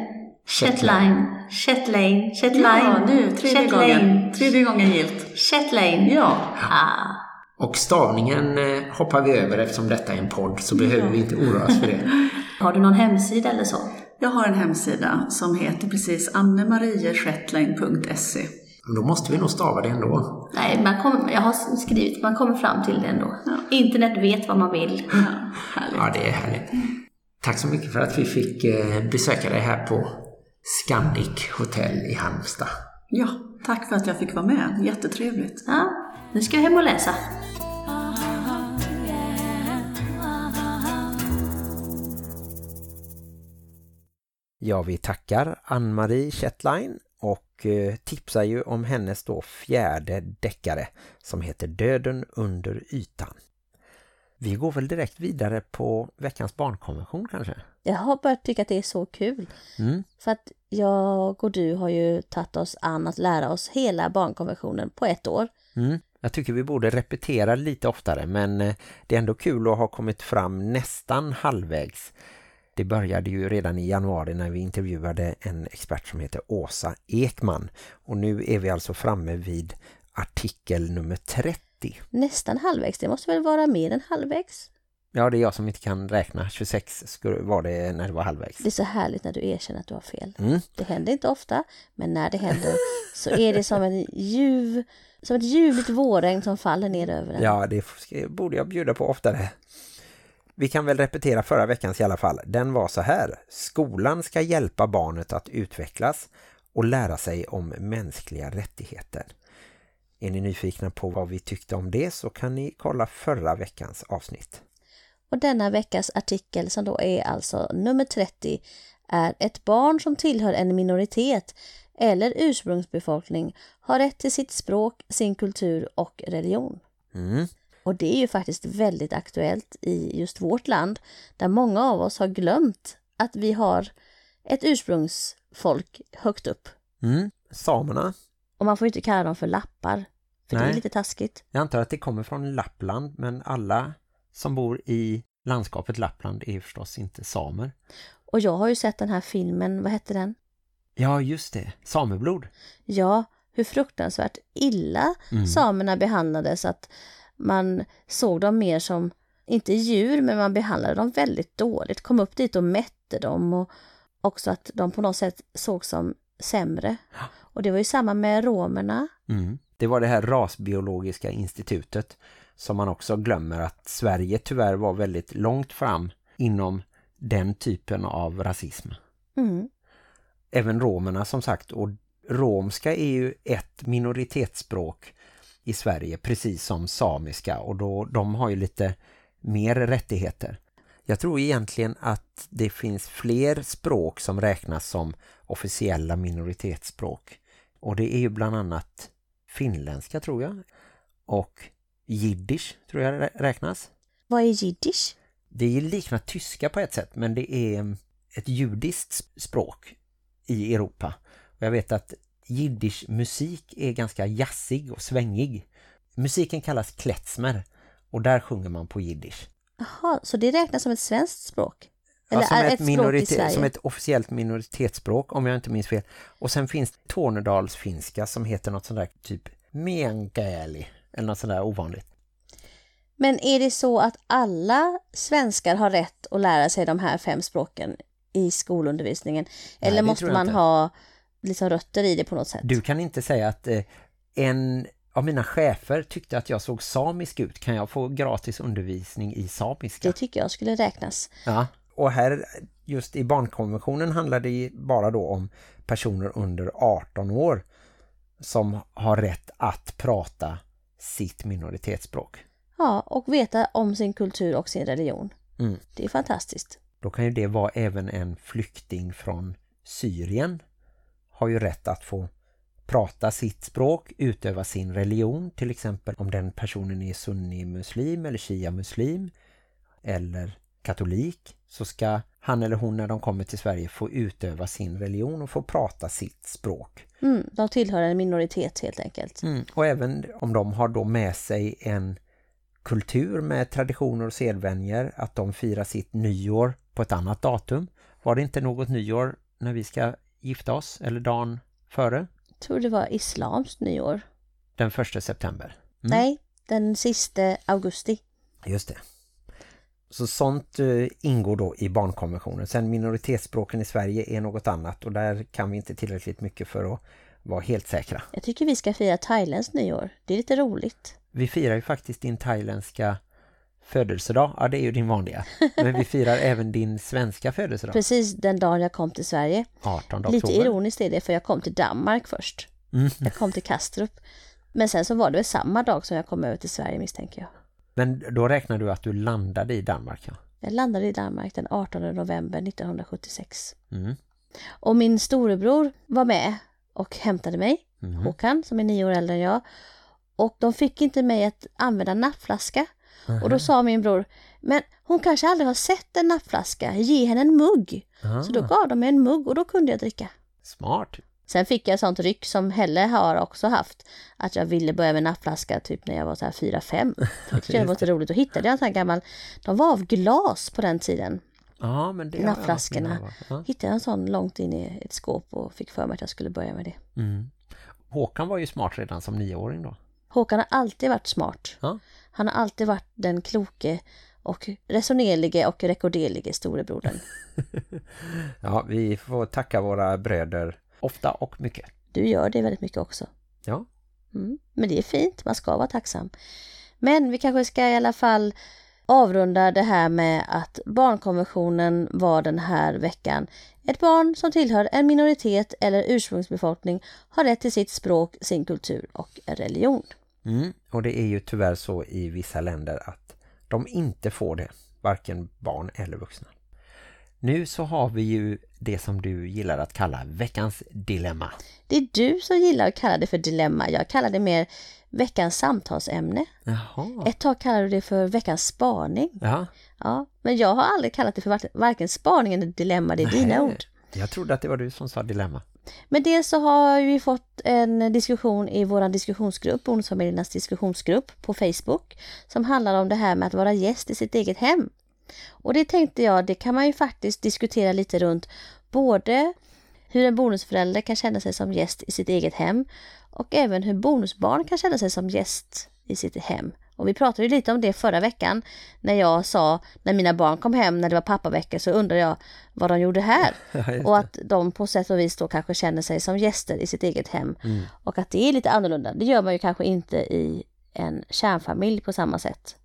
B: Chatelain. Chatelain. Chatelain.
D: Ja, nu. Tredje gången. Tredje gången gilt.
B: Chatelain.
D: Ja.
B: Ah.
A: Och stavningen eh, hoppar vi över eftersom detta är en podd så behöver ja. vi inte oroa oss för det. (laughs)
B: Har du någon hemsida eller så?
D: Jag har en hemsida som heter precis annemarieschetlein.se.
A: Då måste vi nog stava det ändå.
B: Nej, man kommer, jag har skrivit, man kommer fram till det ändå. Ja. Internet vet vad man vill.
A: Ja, ja, det är härligt. Tack så mycket för att vi fick eh, besöka dig här på Scandic Hotel i Halmstad.
D: Ja, tack för att jag fick vara med. Jättetrevligt.
B: Ja, nu ska jag hem och läsa.
A: Ja, vi tackar Ann-Marie Chetline och eh, tipsar ju om hennes då fjärde deckare som heter Döden under ytan. Vi går väl direkt vidare på veckans barnkonvention kanske?
B: Jag har börjat tycka att det är så kul. Mm. För att jag och du har ju tagit oss an att lära oss hela barnkonventionen på ett år.
A: Mm. Jag tycker vi borde repetera lite oftare men eh, det är ändå kul att ha kommit fram nästan halvvägs. Det började ju redan i januari när vi intervjuade en expert som heter Åsa Ekman. Och nu är vi alltså framme vid artikel nummer 30.
B: Nästan halvvägs, det måste väl vara mer än halvvägs?
A: Ja, det är jag som inte kan räkna. 26 var det när det var halvvägs.
B: Det är så härligt när du erkänner att du har fel. Mm. Det händer inte ofta, men när det händer så är det som en ljuv, som ett ljuvligt vårregn som faller ner över en.
A: Ja, det borde jag bjuda på oftare. Vi kan väl repetera förra veckans i alla fall. Den var så här. Skolan ska hjälpa barnet att utvecklas och lära sig om mänskliga rättigheter. Är ni nyfikna på vad vi tyckte om det så kan ni kolla förra veckans avsnitt.
B: Och denna veckas artikel som då är alltså nummer 30 är ett barn som tillhör en minoritet eller ursprungsbefolkning har rätt till sitt språk, sin kultur och religion. Mm. Och det är ju faktiskt väldigt aktuellt i just vårt land där många av oss har glömt att vi har ett ursprungsfolk högt upp.
A: Mm. Samerna
B: Och man får ju inte kalla dem för lappar. För det
A: Nej.
B: är lite taskigt.
A: Jag antar att det kommer från Lappland men alla som bor i landskapet Lappland är förstås inte samer.
B: Och jag har ju sett den här filmen, vad hette den?
A: Ja, just det. Sameblod.
B: Ja, hur fruktansvärt illa
A: Mm.
B: samerna behandlades att man såg dem mer som, inte djur, men man behandlade dem väldigt dåligt. Kom upp dit och mätte dem och också att de på något sätt såg som sämre. Och det var ju samma med romerna.
A: Mm. Det var det här rasbiologiska institutet som man också glömmer att Sverige tyvärr var väldigt långt fram inom den typen av rasism.
B: Mm.
A: Även romerna som sagt och romska är ju ett minoritetsspråk i Sverige precis som samiska och då, de har ju lite mer rättigheter. Jag tror egentligen att det finns fler språk som räknas som officiella minoritetsspråk. Och det är ju bland annat finländska tror jag. Och jiddisch tror jag rä- räknas.
B: Vad är jiddisch?
A: Det liknat tyska på ett sätt men det är ett judiskt sp- språk i Europa. Och jag vet att jiddisch musik är ganska jazzig och svängig. Musiken kallas klezmer och där sjunger man på jiddisch.
B: Jaha, så det räknas som ett svenskt språk?
A: Ja,
B: Eller
A: som,
B: är
A: ett
B: ett språk i
A: minorite-
B: Sverige?
A: som ett officiellt minoritetsspråk om jag inte minns fel. Och sen finns Tornedalsfinska som heter något sånt där typ meänkieli eller något sånt där ovanligt.
B: Men är det så att alla svenskar har rätt att lära sig de här fem språken i skolundervisningen? Eller
A: det
B: måste man
A: inte.
B: ha liksom rötter i det på något sätt?
A: Du kan inte säga att eh, en av mina chefer tyckte att jag såg samisk ut. Kan jag få gratis undervisning i samiska?
B: Det tycker jag skulle räknas.
A: Ja. Och här, just i barnkonventionen handlar det bara då om personer under 18 år som har rätt att prata sitt minoritetsspråk.
B: Ja, och veta om sin kultur och sin religion.
A: Mm.
B: Det är fantastiskt.
A: Då kan ju det vara även en flykting från Syrien har ju rätt att få prata sitt språk, utöva sin religion, till exempel om den personen är sunni-muslim eller shia-muslim eller katolik så ska han eller hon när de kommer till Sverige få utöva sin religion och få prata sitt språk.
B: Mm, de tillhör en minoritet helt enkelt.
A: Mm. Och även om de har då med sig en kultur med traditioner och sedvänjer, att de firar sitt nyår på ett annat datum. Var det inte något nyår när vi ska gifta oss eller dagen före?
B: Jag tror det var islams nyår.
A: Den första september. Mm.
B: Nej, den sista augusti.
A: Just det. Så sånt eh, ingår då i barnkonventionen. Sen minoritetsspråken i Sverige är något annat och där kan vi inte tillräckligt mycket för att vara helt säkra.
B: Jag tycker vi ska fira Thailands nyår. Det är lite roligt.
A: Vi firar ju faktiskt din thailändska födelsedag. Ja, det är ju din vanliga. Men vi firar (laughs) även din svenska födelsedag.
B: Precis den dagen jag kom till Sverige.
A: 18
B: Lite
A: oktober.
B: ironiskt är det för jag kom till Danmark först.
A: Mm.
B: Jag kom till Kastrup. Men sen så var det väl samma dag som jag kom över till Sverige misstänker jag.
A: Men då räknar du att du landade i Danmark, ja?
B: Jag landade i Danmark den 18 november 1976.
A: Mm.
B: Och min storebror var med och hämtade mig,
A: Mm.
B: Håkan, som är nio år äldre än jag. Och de fick inte mig att använda nappflaska. Och då sa min bror, men hon kanske aldrig har sett en nappflaska, ge henne en mugg.
A: Ah,
B: Så då gav de mig en mugg och då kunde jag dricka.
A: Smart.
B: Sen fick jag sånt ryck som Helle har också haft. Att jag ville börja med nappflaska typ när jag var så här 4-5. (laughs) Det tyckte var så roligt. Och hittade jag en sån här gammal, de var av glas på den tiden.
A: Ja, men det
B: Nappflaskorna.
A: Ja.
B: Hittade jag en sån långt in i ett skåp och fick för mig att jag skulle börja med det.
A: Mm. Håkan var ju smart redan som nioåring då.
B: Håkan har alltid varit smart.
A: Ja.
B: Han har alltid varit den kloke och resonerlige och rekorderlige storebrodern. (laughs)
A: Ja, vi får tacka våra bröder ofta och mycket.
B: Du gör det väldigt mycket också.
A: Ja.
B: Mm. Men det är fint, man ska vara tacksam. Men vi kanske ska i alla fall avrunda det här med att barnkonventionen var den här veckan. Ett barn som tillhör en minoritet eller ursprungsbefolkning har rätt till sitt språk, sin kultur och religion.
A: Mm. Och det är ju tyvärr så i vissa länder att de inte får det, varken barn eller vuxna. Nu så har vi ju det som du gillar att kalla veckans dilemma.
B: Det är du som gillar att kalla det för dilemma. Jag kallar det mer veckans samtalsämne.
A: Jaha.
B: Ett tag kallade du det för veckans spaning.
A: Ja,
B: Ja, men jag har aldrig kallat det för varken- spaning eller dilemma, det är dina
A: Nej.
B: ord.
A: jag trodde att det var du som sa dilemma.
B: Men dels så har vi fått en diskussion i vår diskussionsgrupp, Bonusfamiljernas diskussionsgrupp på Facebook, som handlar om det här med att vara gäst i sitt eget hem. Och det tänkte jag, det kan man ju faktiskt diskutera lite runt både hur en bonusförälder kan känna sig som gäst i sitt eget hem och även hur bonusbarn kan känna sig som gäst i sitt hem. Och vi pratade ju lite om det förra veckan när jag sa när mina barn kom hem när det var pappavecka så undrade jag vad de gjorde här. (laughs) och att de på sätt och vis då kanske känner sig som gäster i sitt eget hem. Mm. Och att det är lite annorlunda. Det gör man ju kanske inte i en kärnfamilj på samma sätt.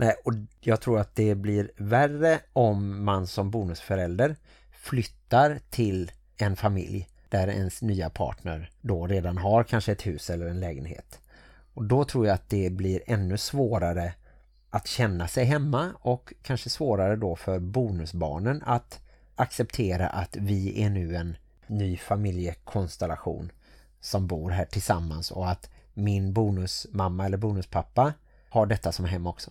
A: Nej, och jag tror att det blir värre om man som bonusförälder flyttar till en familj där ens nya partner då redan har kanske ett hus eller en lägenhet. Och då tror jag att det blir ännu svårare att känna sig hemma och kanske svårare då för bonusbarnen att acceptera att vi är nu en ny familjekonstellation som bor här tillsammans och att min bonusmamma eller bonuspappa har detta som hem också.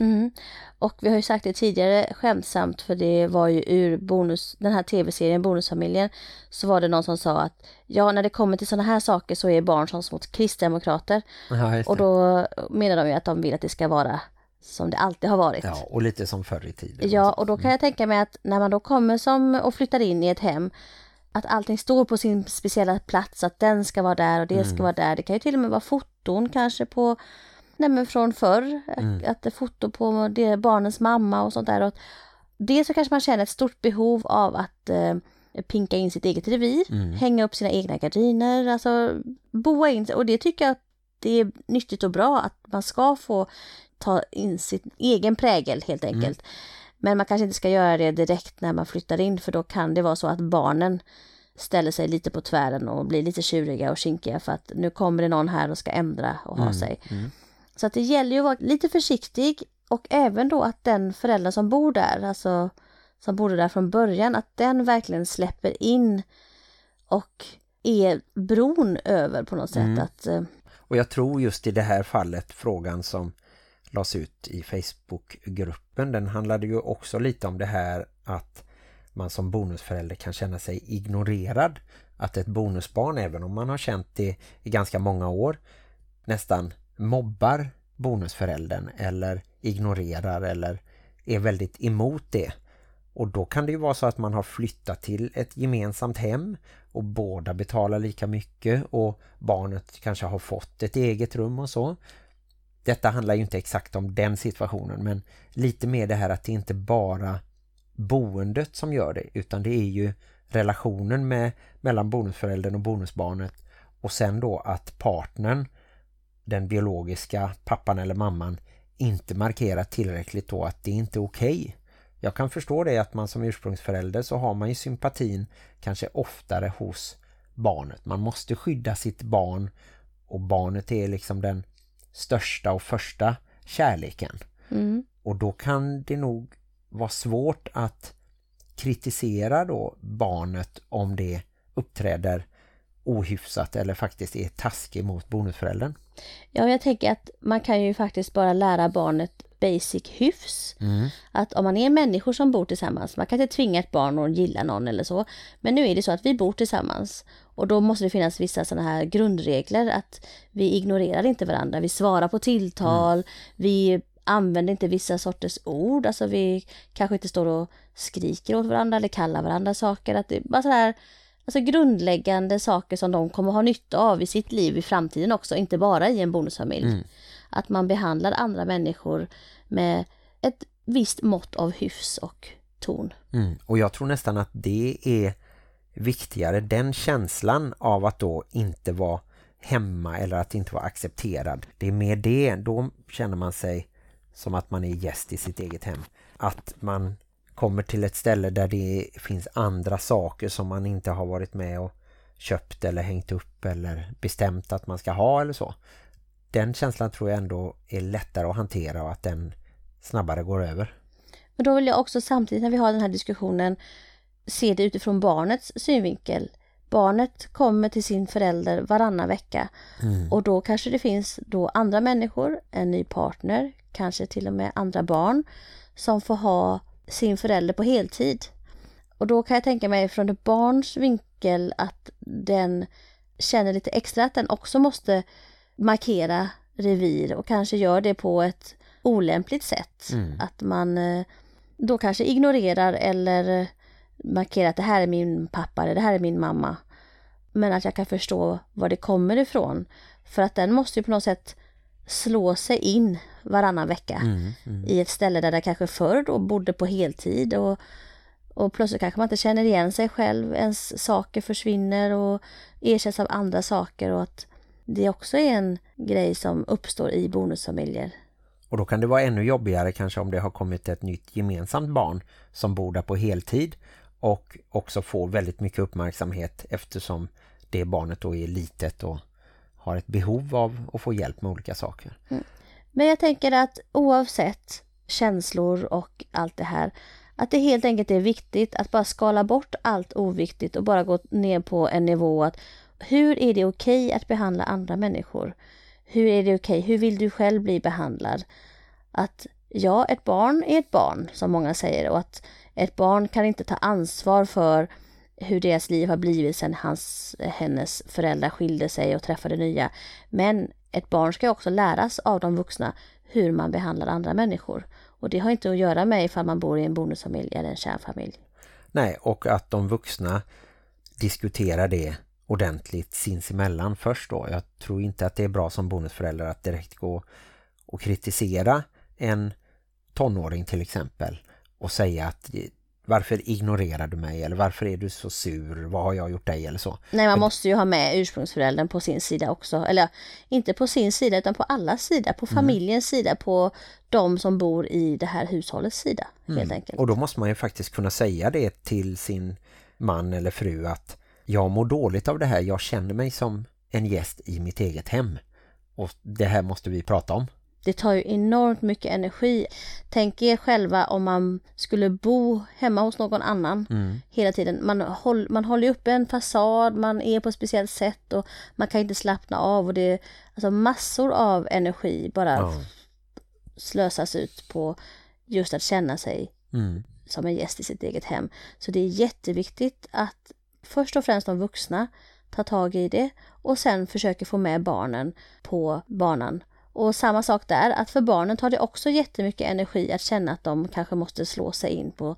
B: Mm. Och vi har ju sagt det tidigare skämtsamt för det var ju ur bonus, den här tv-serien Bonusfamiljen så var det någon som sa att ja när det kommer till sådana här saker så är barn som små kristdemokrater. Ja, och då menar de ju att de vill att det ska vara som det alltid har varit.
A: Ja, och lite som förr i tiden.
B: Ja, och då kan jag tänka mig att när man då kommer som och flyttar in i ett hem att allting står på sin speciella plats, att den ska vara där och det mm. ska vara där. Det kan ju till och med vara foton kanske på nej men från förr, mm. att det foto på det, barnens mamma och sånt där. Och dels så kanske man känner ett stort behov av att eh, pinka in sitt eget revir, mm. hänga upp sina egna gardiner, alltså boa in och det tycker jag att det är nyttigt och bra att man ska få ta in sin egen prägel helt mm. enkelt. Mm. Men man kanske inte ska göra det direkt när man flyttar in för då kan det vara så att barnen ställer sig lite på tvären och blir lite tjuriga och kinkiga för att nu kommer det någon här och ska ändra och ha mm. sig. Mm. Så att det gäller ju att vara lite försiktig och även då att den förälder som bor där, alltså som bodde där från början, att den verkligen släpper in och är bron över på något sätt. Mm. Att, eh,
A: och jag tror just i det här fallet, frågan som lades ut i Facebookgruppen, den handlade ju också lite om det här att man som bonusförälder kan känna sig ignorerad. Att ett bonusbarn, även om man har känt det i ganska många år, nästan mobbar bonusföräldern eller ignorerar eller är väldigt emot det. Och då kan det ju vara så att man har flyttat till ett gemensamt hem och båda betalar lika mycket och barnet kanske har fått ett eget rum och så. Detta handlar ju inte exakt om den situationen men lite mer det här att det inte bara boendet som gör det utan det är ju relationen med, mellan bonusföräldern och bonusbarnet och sen då att partnern den biologiska pappan eller mamman inte markerar tillräckligt då att det inte är okej. Okay. Jag kan förstå det att man som ursprungsförälder så har man ju sympatin kanske oftare hos barnet. Man måste skydda sitt barn och barnet är liksom den största och första kärleken. Mm. Och då kan det nog vara svårt att kritisera då barnet om det uppträder ohyfsat eller faktiskt är taskig mot bonusföräldern.
B: Ja, jag tänker att man kan ju faktiskt bara lära barnet basic hyfs. Mm. Att om man är människor som bor tillsammans, man kan inte tvinga ett barn att gilla någon eller så. Men nu är det så att vi bor tillsammans och då måste det finnas vissa sådana här grundregler att vi ignorerar inte varandra, vi svarar på tilltal, mm. vi använder inte vissa sorters ord, alltså vi kanske inte står och skriker åt varandra eller kallar varandra saker. Att det bara sådär Alltså grundläggande saker som de kommer ha nytta av i sitt liv i framtiden också, inte bara i en bonusfamilj. Mm. Att man behandlar andra människor med ett visst mått av hyfs och ton.
A: Mm. Och jag tror nästan att det är viktigare, den känslan av att då inte vara hemma eller att inte vara accepterad. Det är mer det, då känner man sig som att man är gäst i sitt eget hem. Att man kommer till ett ställe där det finns andra saker som man inte har varit med och köpt eller hängt upp eller bestämt att man ska ha eller så. Den känslan tror jag ändå är lättare att hantera och att den snabbare går över.
B: Men då vill jag också samtidigt när vi har den här diskussionen se det utifrån barnets synvinkel. Barnet kommer till sin förälder varannan vecka mm. och då kanske det finns då andra människor, en ny partner, kanske till och med andra barn som får ha sin förälder på heltid. Och då kan jag tänka mig från ett barns nyckel att den känner lite extra att den också måste markera revir och kanske gör det på ett olämpligt sätt.
A: Mm.
B: Att man eh, då kanske ignorerar eller markerar att det här är min pappa eller det här är min mamma. Men att jag kan förstå var det kommer ifrån. För att den måste ju på något sätt slå sig in varannan vecka
A: Mm, mm.
B: i ett ställe där det kanske förr då bodde på heltid och, och plötsligt kanske man inte känner igen sig själv, ens saker försvinner och ersätts av andra saker och att det också är en grej som uppstår i bonusfamiljer.
A: Och då kan det vara ännu jobbigare kanske om det har kommit ett nytt gemensamt barn som bor där på heltid och också får väldigt mycket uppmärksamhet eftersom det barnet då är litet och har ett behov av att få hjälp med olika saker. Mm.
B: Men jag tänker att oavsett känslor och allt det här, att det helt enkelt är viktigt att bara skala bort allt oviktigt och bara gå ner på en nivå att hur är det okej att behandla andra människor? Hur är det okej? Hur vill du själv bli behandlad? Att ja, ett barn är ett barn, som många säger, och att ett barn kan inte ta ansvar för hur deras liv har blivit sedan hans, eh, hennes föräldrar skilde sig och träffade nya. Men ett barn ska också läras av de vuxna hur man behandlar andra människor. Och det har inte att göra med ifall man bor i en bonusfamilj eller en kärnfamilj.
A: Nej, och att de vuxna diskuterar det ordentligt sinsemellan först då. Jag tror inte att det är bra som bonusförälder att direkt gå och kritisera en tonåring till exempel och säga att varför ignorerar du mig eller varför är du så sur, vad har jag gjort dig eller så.
B: Nej, man måste ju ha med ursprungsföräldern på sin sida också. Eller inte på sin sida utan på alla sida, på familjens sida, på de som bor i det här hushållets sida helt enkelt.
A: Och då måste man ju faktiskt kunna säga det till sin man eller fru att jag mår dåligt av det här, jag känner mig som en gäst i mitt eget hem. Och det här måste vi prata om.
B: Det tar ju enormt mycket energi. Tänk er själva om man skulle bo hemma hos någon annan hela tiden. Man, håll, man håller uppe en fasad, man är på ett speciellt sätt och man kan inte slappna av. Och det är alltså massor av energi bara
A: Ja.
B: slösas ut på just att känna sig
A: Mm.
B: som en gäst i sitt eget hem. Så det är jätteviktigt att först och främst de vuxna tar tag i det och sen försöker få med barnen på banan. Och samma sak där, att för barnen tar det också jättemycket energi att känna att de kanske måste slå sig in på,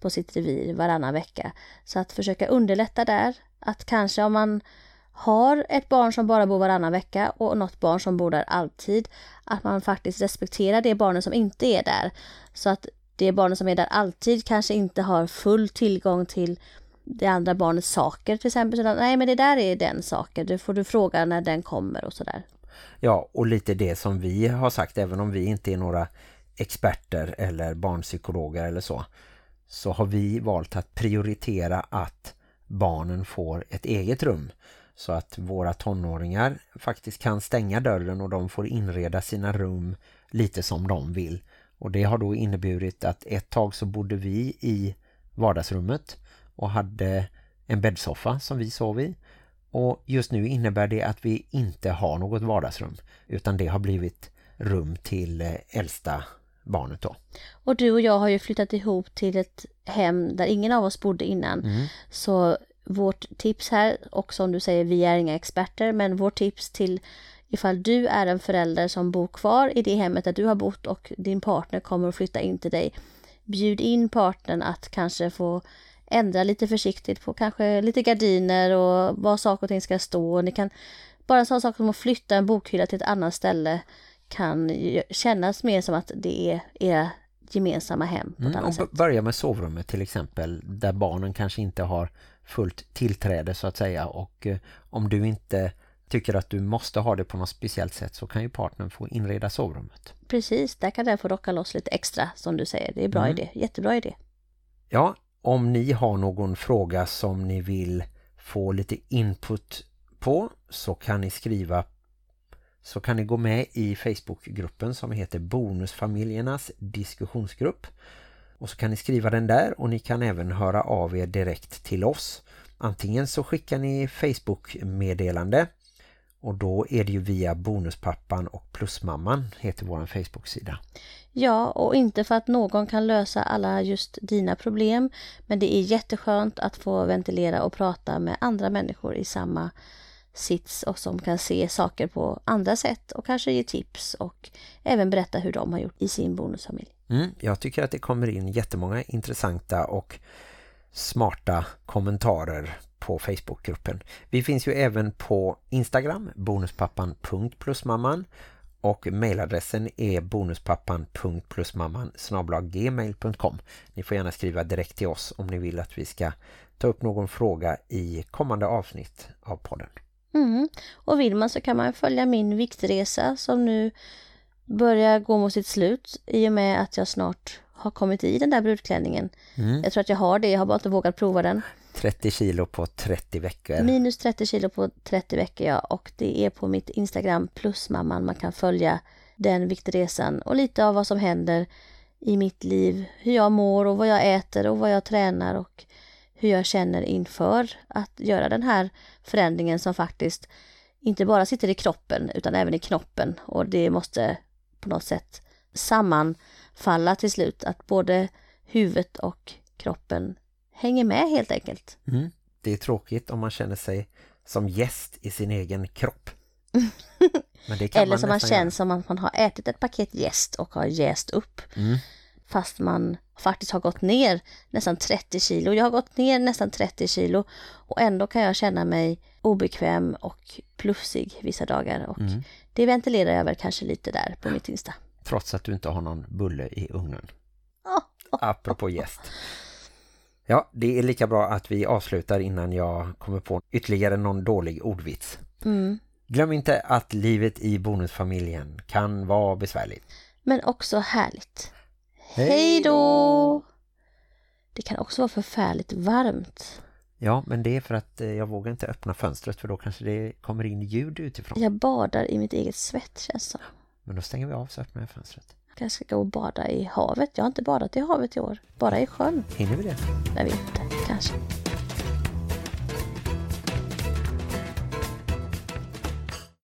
B: på sitt revir varannan vecka. Så att försöka underlätta där, att kanske om man har ett barn som bara bor varannan vecka och något barn som bor där alltid, att man faktiskt respekterar det barnen som inte är där. Så att det barnet som är där alltid kanske inte har full tillgång till det andra barnets saker till exempel. Så, nej men det där är den saken, det får du fråga när den kommer och sådär.
A: Ja, och lite det som vi har sagt, även om vi inte är några experter eller barnpsykologer eller så, så har vi valt att prioritera att barnen får ett eget rum. Så att våra tonåringar faktiskt kan stänga dörren och de får inreda sina rum lite som de vill. Och det har då inneburit att ett tag så bodde vi i vardagsrummet och hade en bäddsoffa som vi sov i. Och just nu innebär det att vi inte har något vardagsrum utan det har blivit rum till eh, äldsta barnet då.
B: Och du och jag har ju flyttat ihop till ett hem där ingen av oss bodde innan. Så vårt tips här, och som du säger, vi är inga experter, men vårt tips till ifall du är en förälder som bor kvar i det hemmet där du har bott och din partner kommer att flytta in till dig. Bjud in partnern att kanske få ändra lite försiktigt på kanske lite gardiner och var saker och ting ska stå. Ni kan bara sådana saker som att flytta en bokhylla till ett annat ställe kan kännas mer som att det är era gemensamma hem på ett
A: Mm,
B: annat sätt.
A: börja med sovrummet till exempel där barnen kanske inte har fullt tillträde så att säga och eh, om du inte tycker att du måste ha det på något speciellt sätt så kan ju partnern få inreda sovrummet.
B: Precis, där kan den få rocka loss lite extra som du säger. Det är bra idé, jättebra idé.
A: Ja, om ni har någon fråga som ni vill få lite input på så kan ni skriva så kan ni gå med i Facebookgruppen som heter Bonusfamiljernas diskussionsgrupp. Och så kan ni skriva den där och ni kan även höra av er direkt till oss. Antingen så skickar ni Facebook-meddelande Och då är det ju via Bonuspappan och Plusmamman heter vår Facebook-sida.
B: Ja, och inte för att någon kan lösa alla just dina problem, men det är jätteskönt att få ventilera och prata med andra människor i samma sits och som kan se saker på andra sätt och kanske ge tips och även berätta hur de har gjort i sin bonusfamilj.
A: Mm, jag tycker att det kommer in jättemånga intressanta och smarta kommentarer på Facebookgruppen. Vi finns ju även på Instagram, bonuspappan.plusmamman och mailadressen är bonuspappan.plusmamman gmail.com. Ni får gärna skriva direkt till oss om ni vill att vi ska ta upp någon fråga i kommande avsnitt av podden.
B: Mm. Och vill man så kan man följa min viktresa som nu börjar gå mot sitt slut i och med att jag snart har kommit i den där brudklänningen.
A: Mm.
B: Jag tror att jag har det, jag har bara inte vågat prova den.
A: 30 kilo på 30 veckor.
B: Minus 30 kilo på 30 veckor, ja. Och det är på mitt Instagram plus mamman man kan följa den viktresan och lite av vad som händer i mitt liv. Hur jag mår och vad jag äter och vad jag tränar och hur jag känner inför att göra den här förändringen som faktiskt inte bara sitter i kroppen utan även i knoppen och det måste på något sätt sammanfalla till slut att både huvudet och kroppen hänger med helt enkelt.
A: Mm. Det är tråkigt om man känner sig som gäst i sin egen kropp. (laughs)
B: Eller man som man känner som att man har ätit ett paket gäst och har jäst upp.
A: Mm.
B: Fast man faktiskt har gått ner nästan 30 kilo. Jag har gått ner nästan 30 kilo och ändå kan jag känna mig obekväm och plussig vissa dagar. Och mm. det ventilerar jag väl kanske lite där på mitt Insta.
A: Trots att du inte har någon bulle i ugnen. Apropå gäst. Ja, det är lika bra att vi avslutar innan jag kommer på ytterligare någon dålig ordvits.
B: Mm.
A: Glöm inte att livet i bonusfamiljen kan vara besvärligt.
B: Men också härligt. Hej då! Det kan också vara förfärligt varmt.
A: Ja, men det är för att eh, jag vågar inte öppna fönstret för då kanske det kommer in ljud utifrån.
B: Jag badar i mitt eget svett känns som.
A: Men då stänger vi av så öppnar jag fönstret.
B: Kanske ska gå och bada i havet. Jag har inte badat i havet i år. Bara i sjön.
A: Hinner vi det?
B: Jag vet inte, kanske.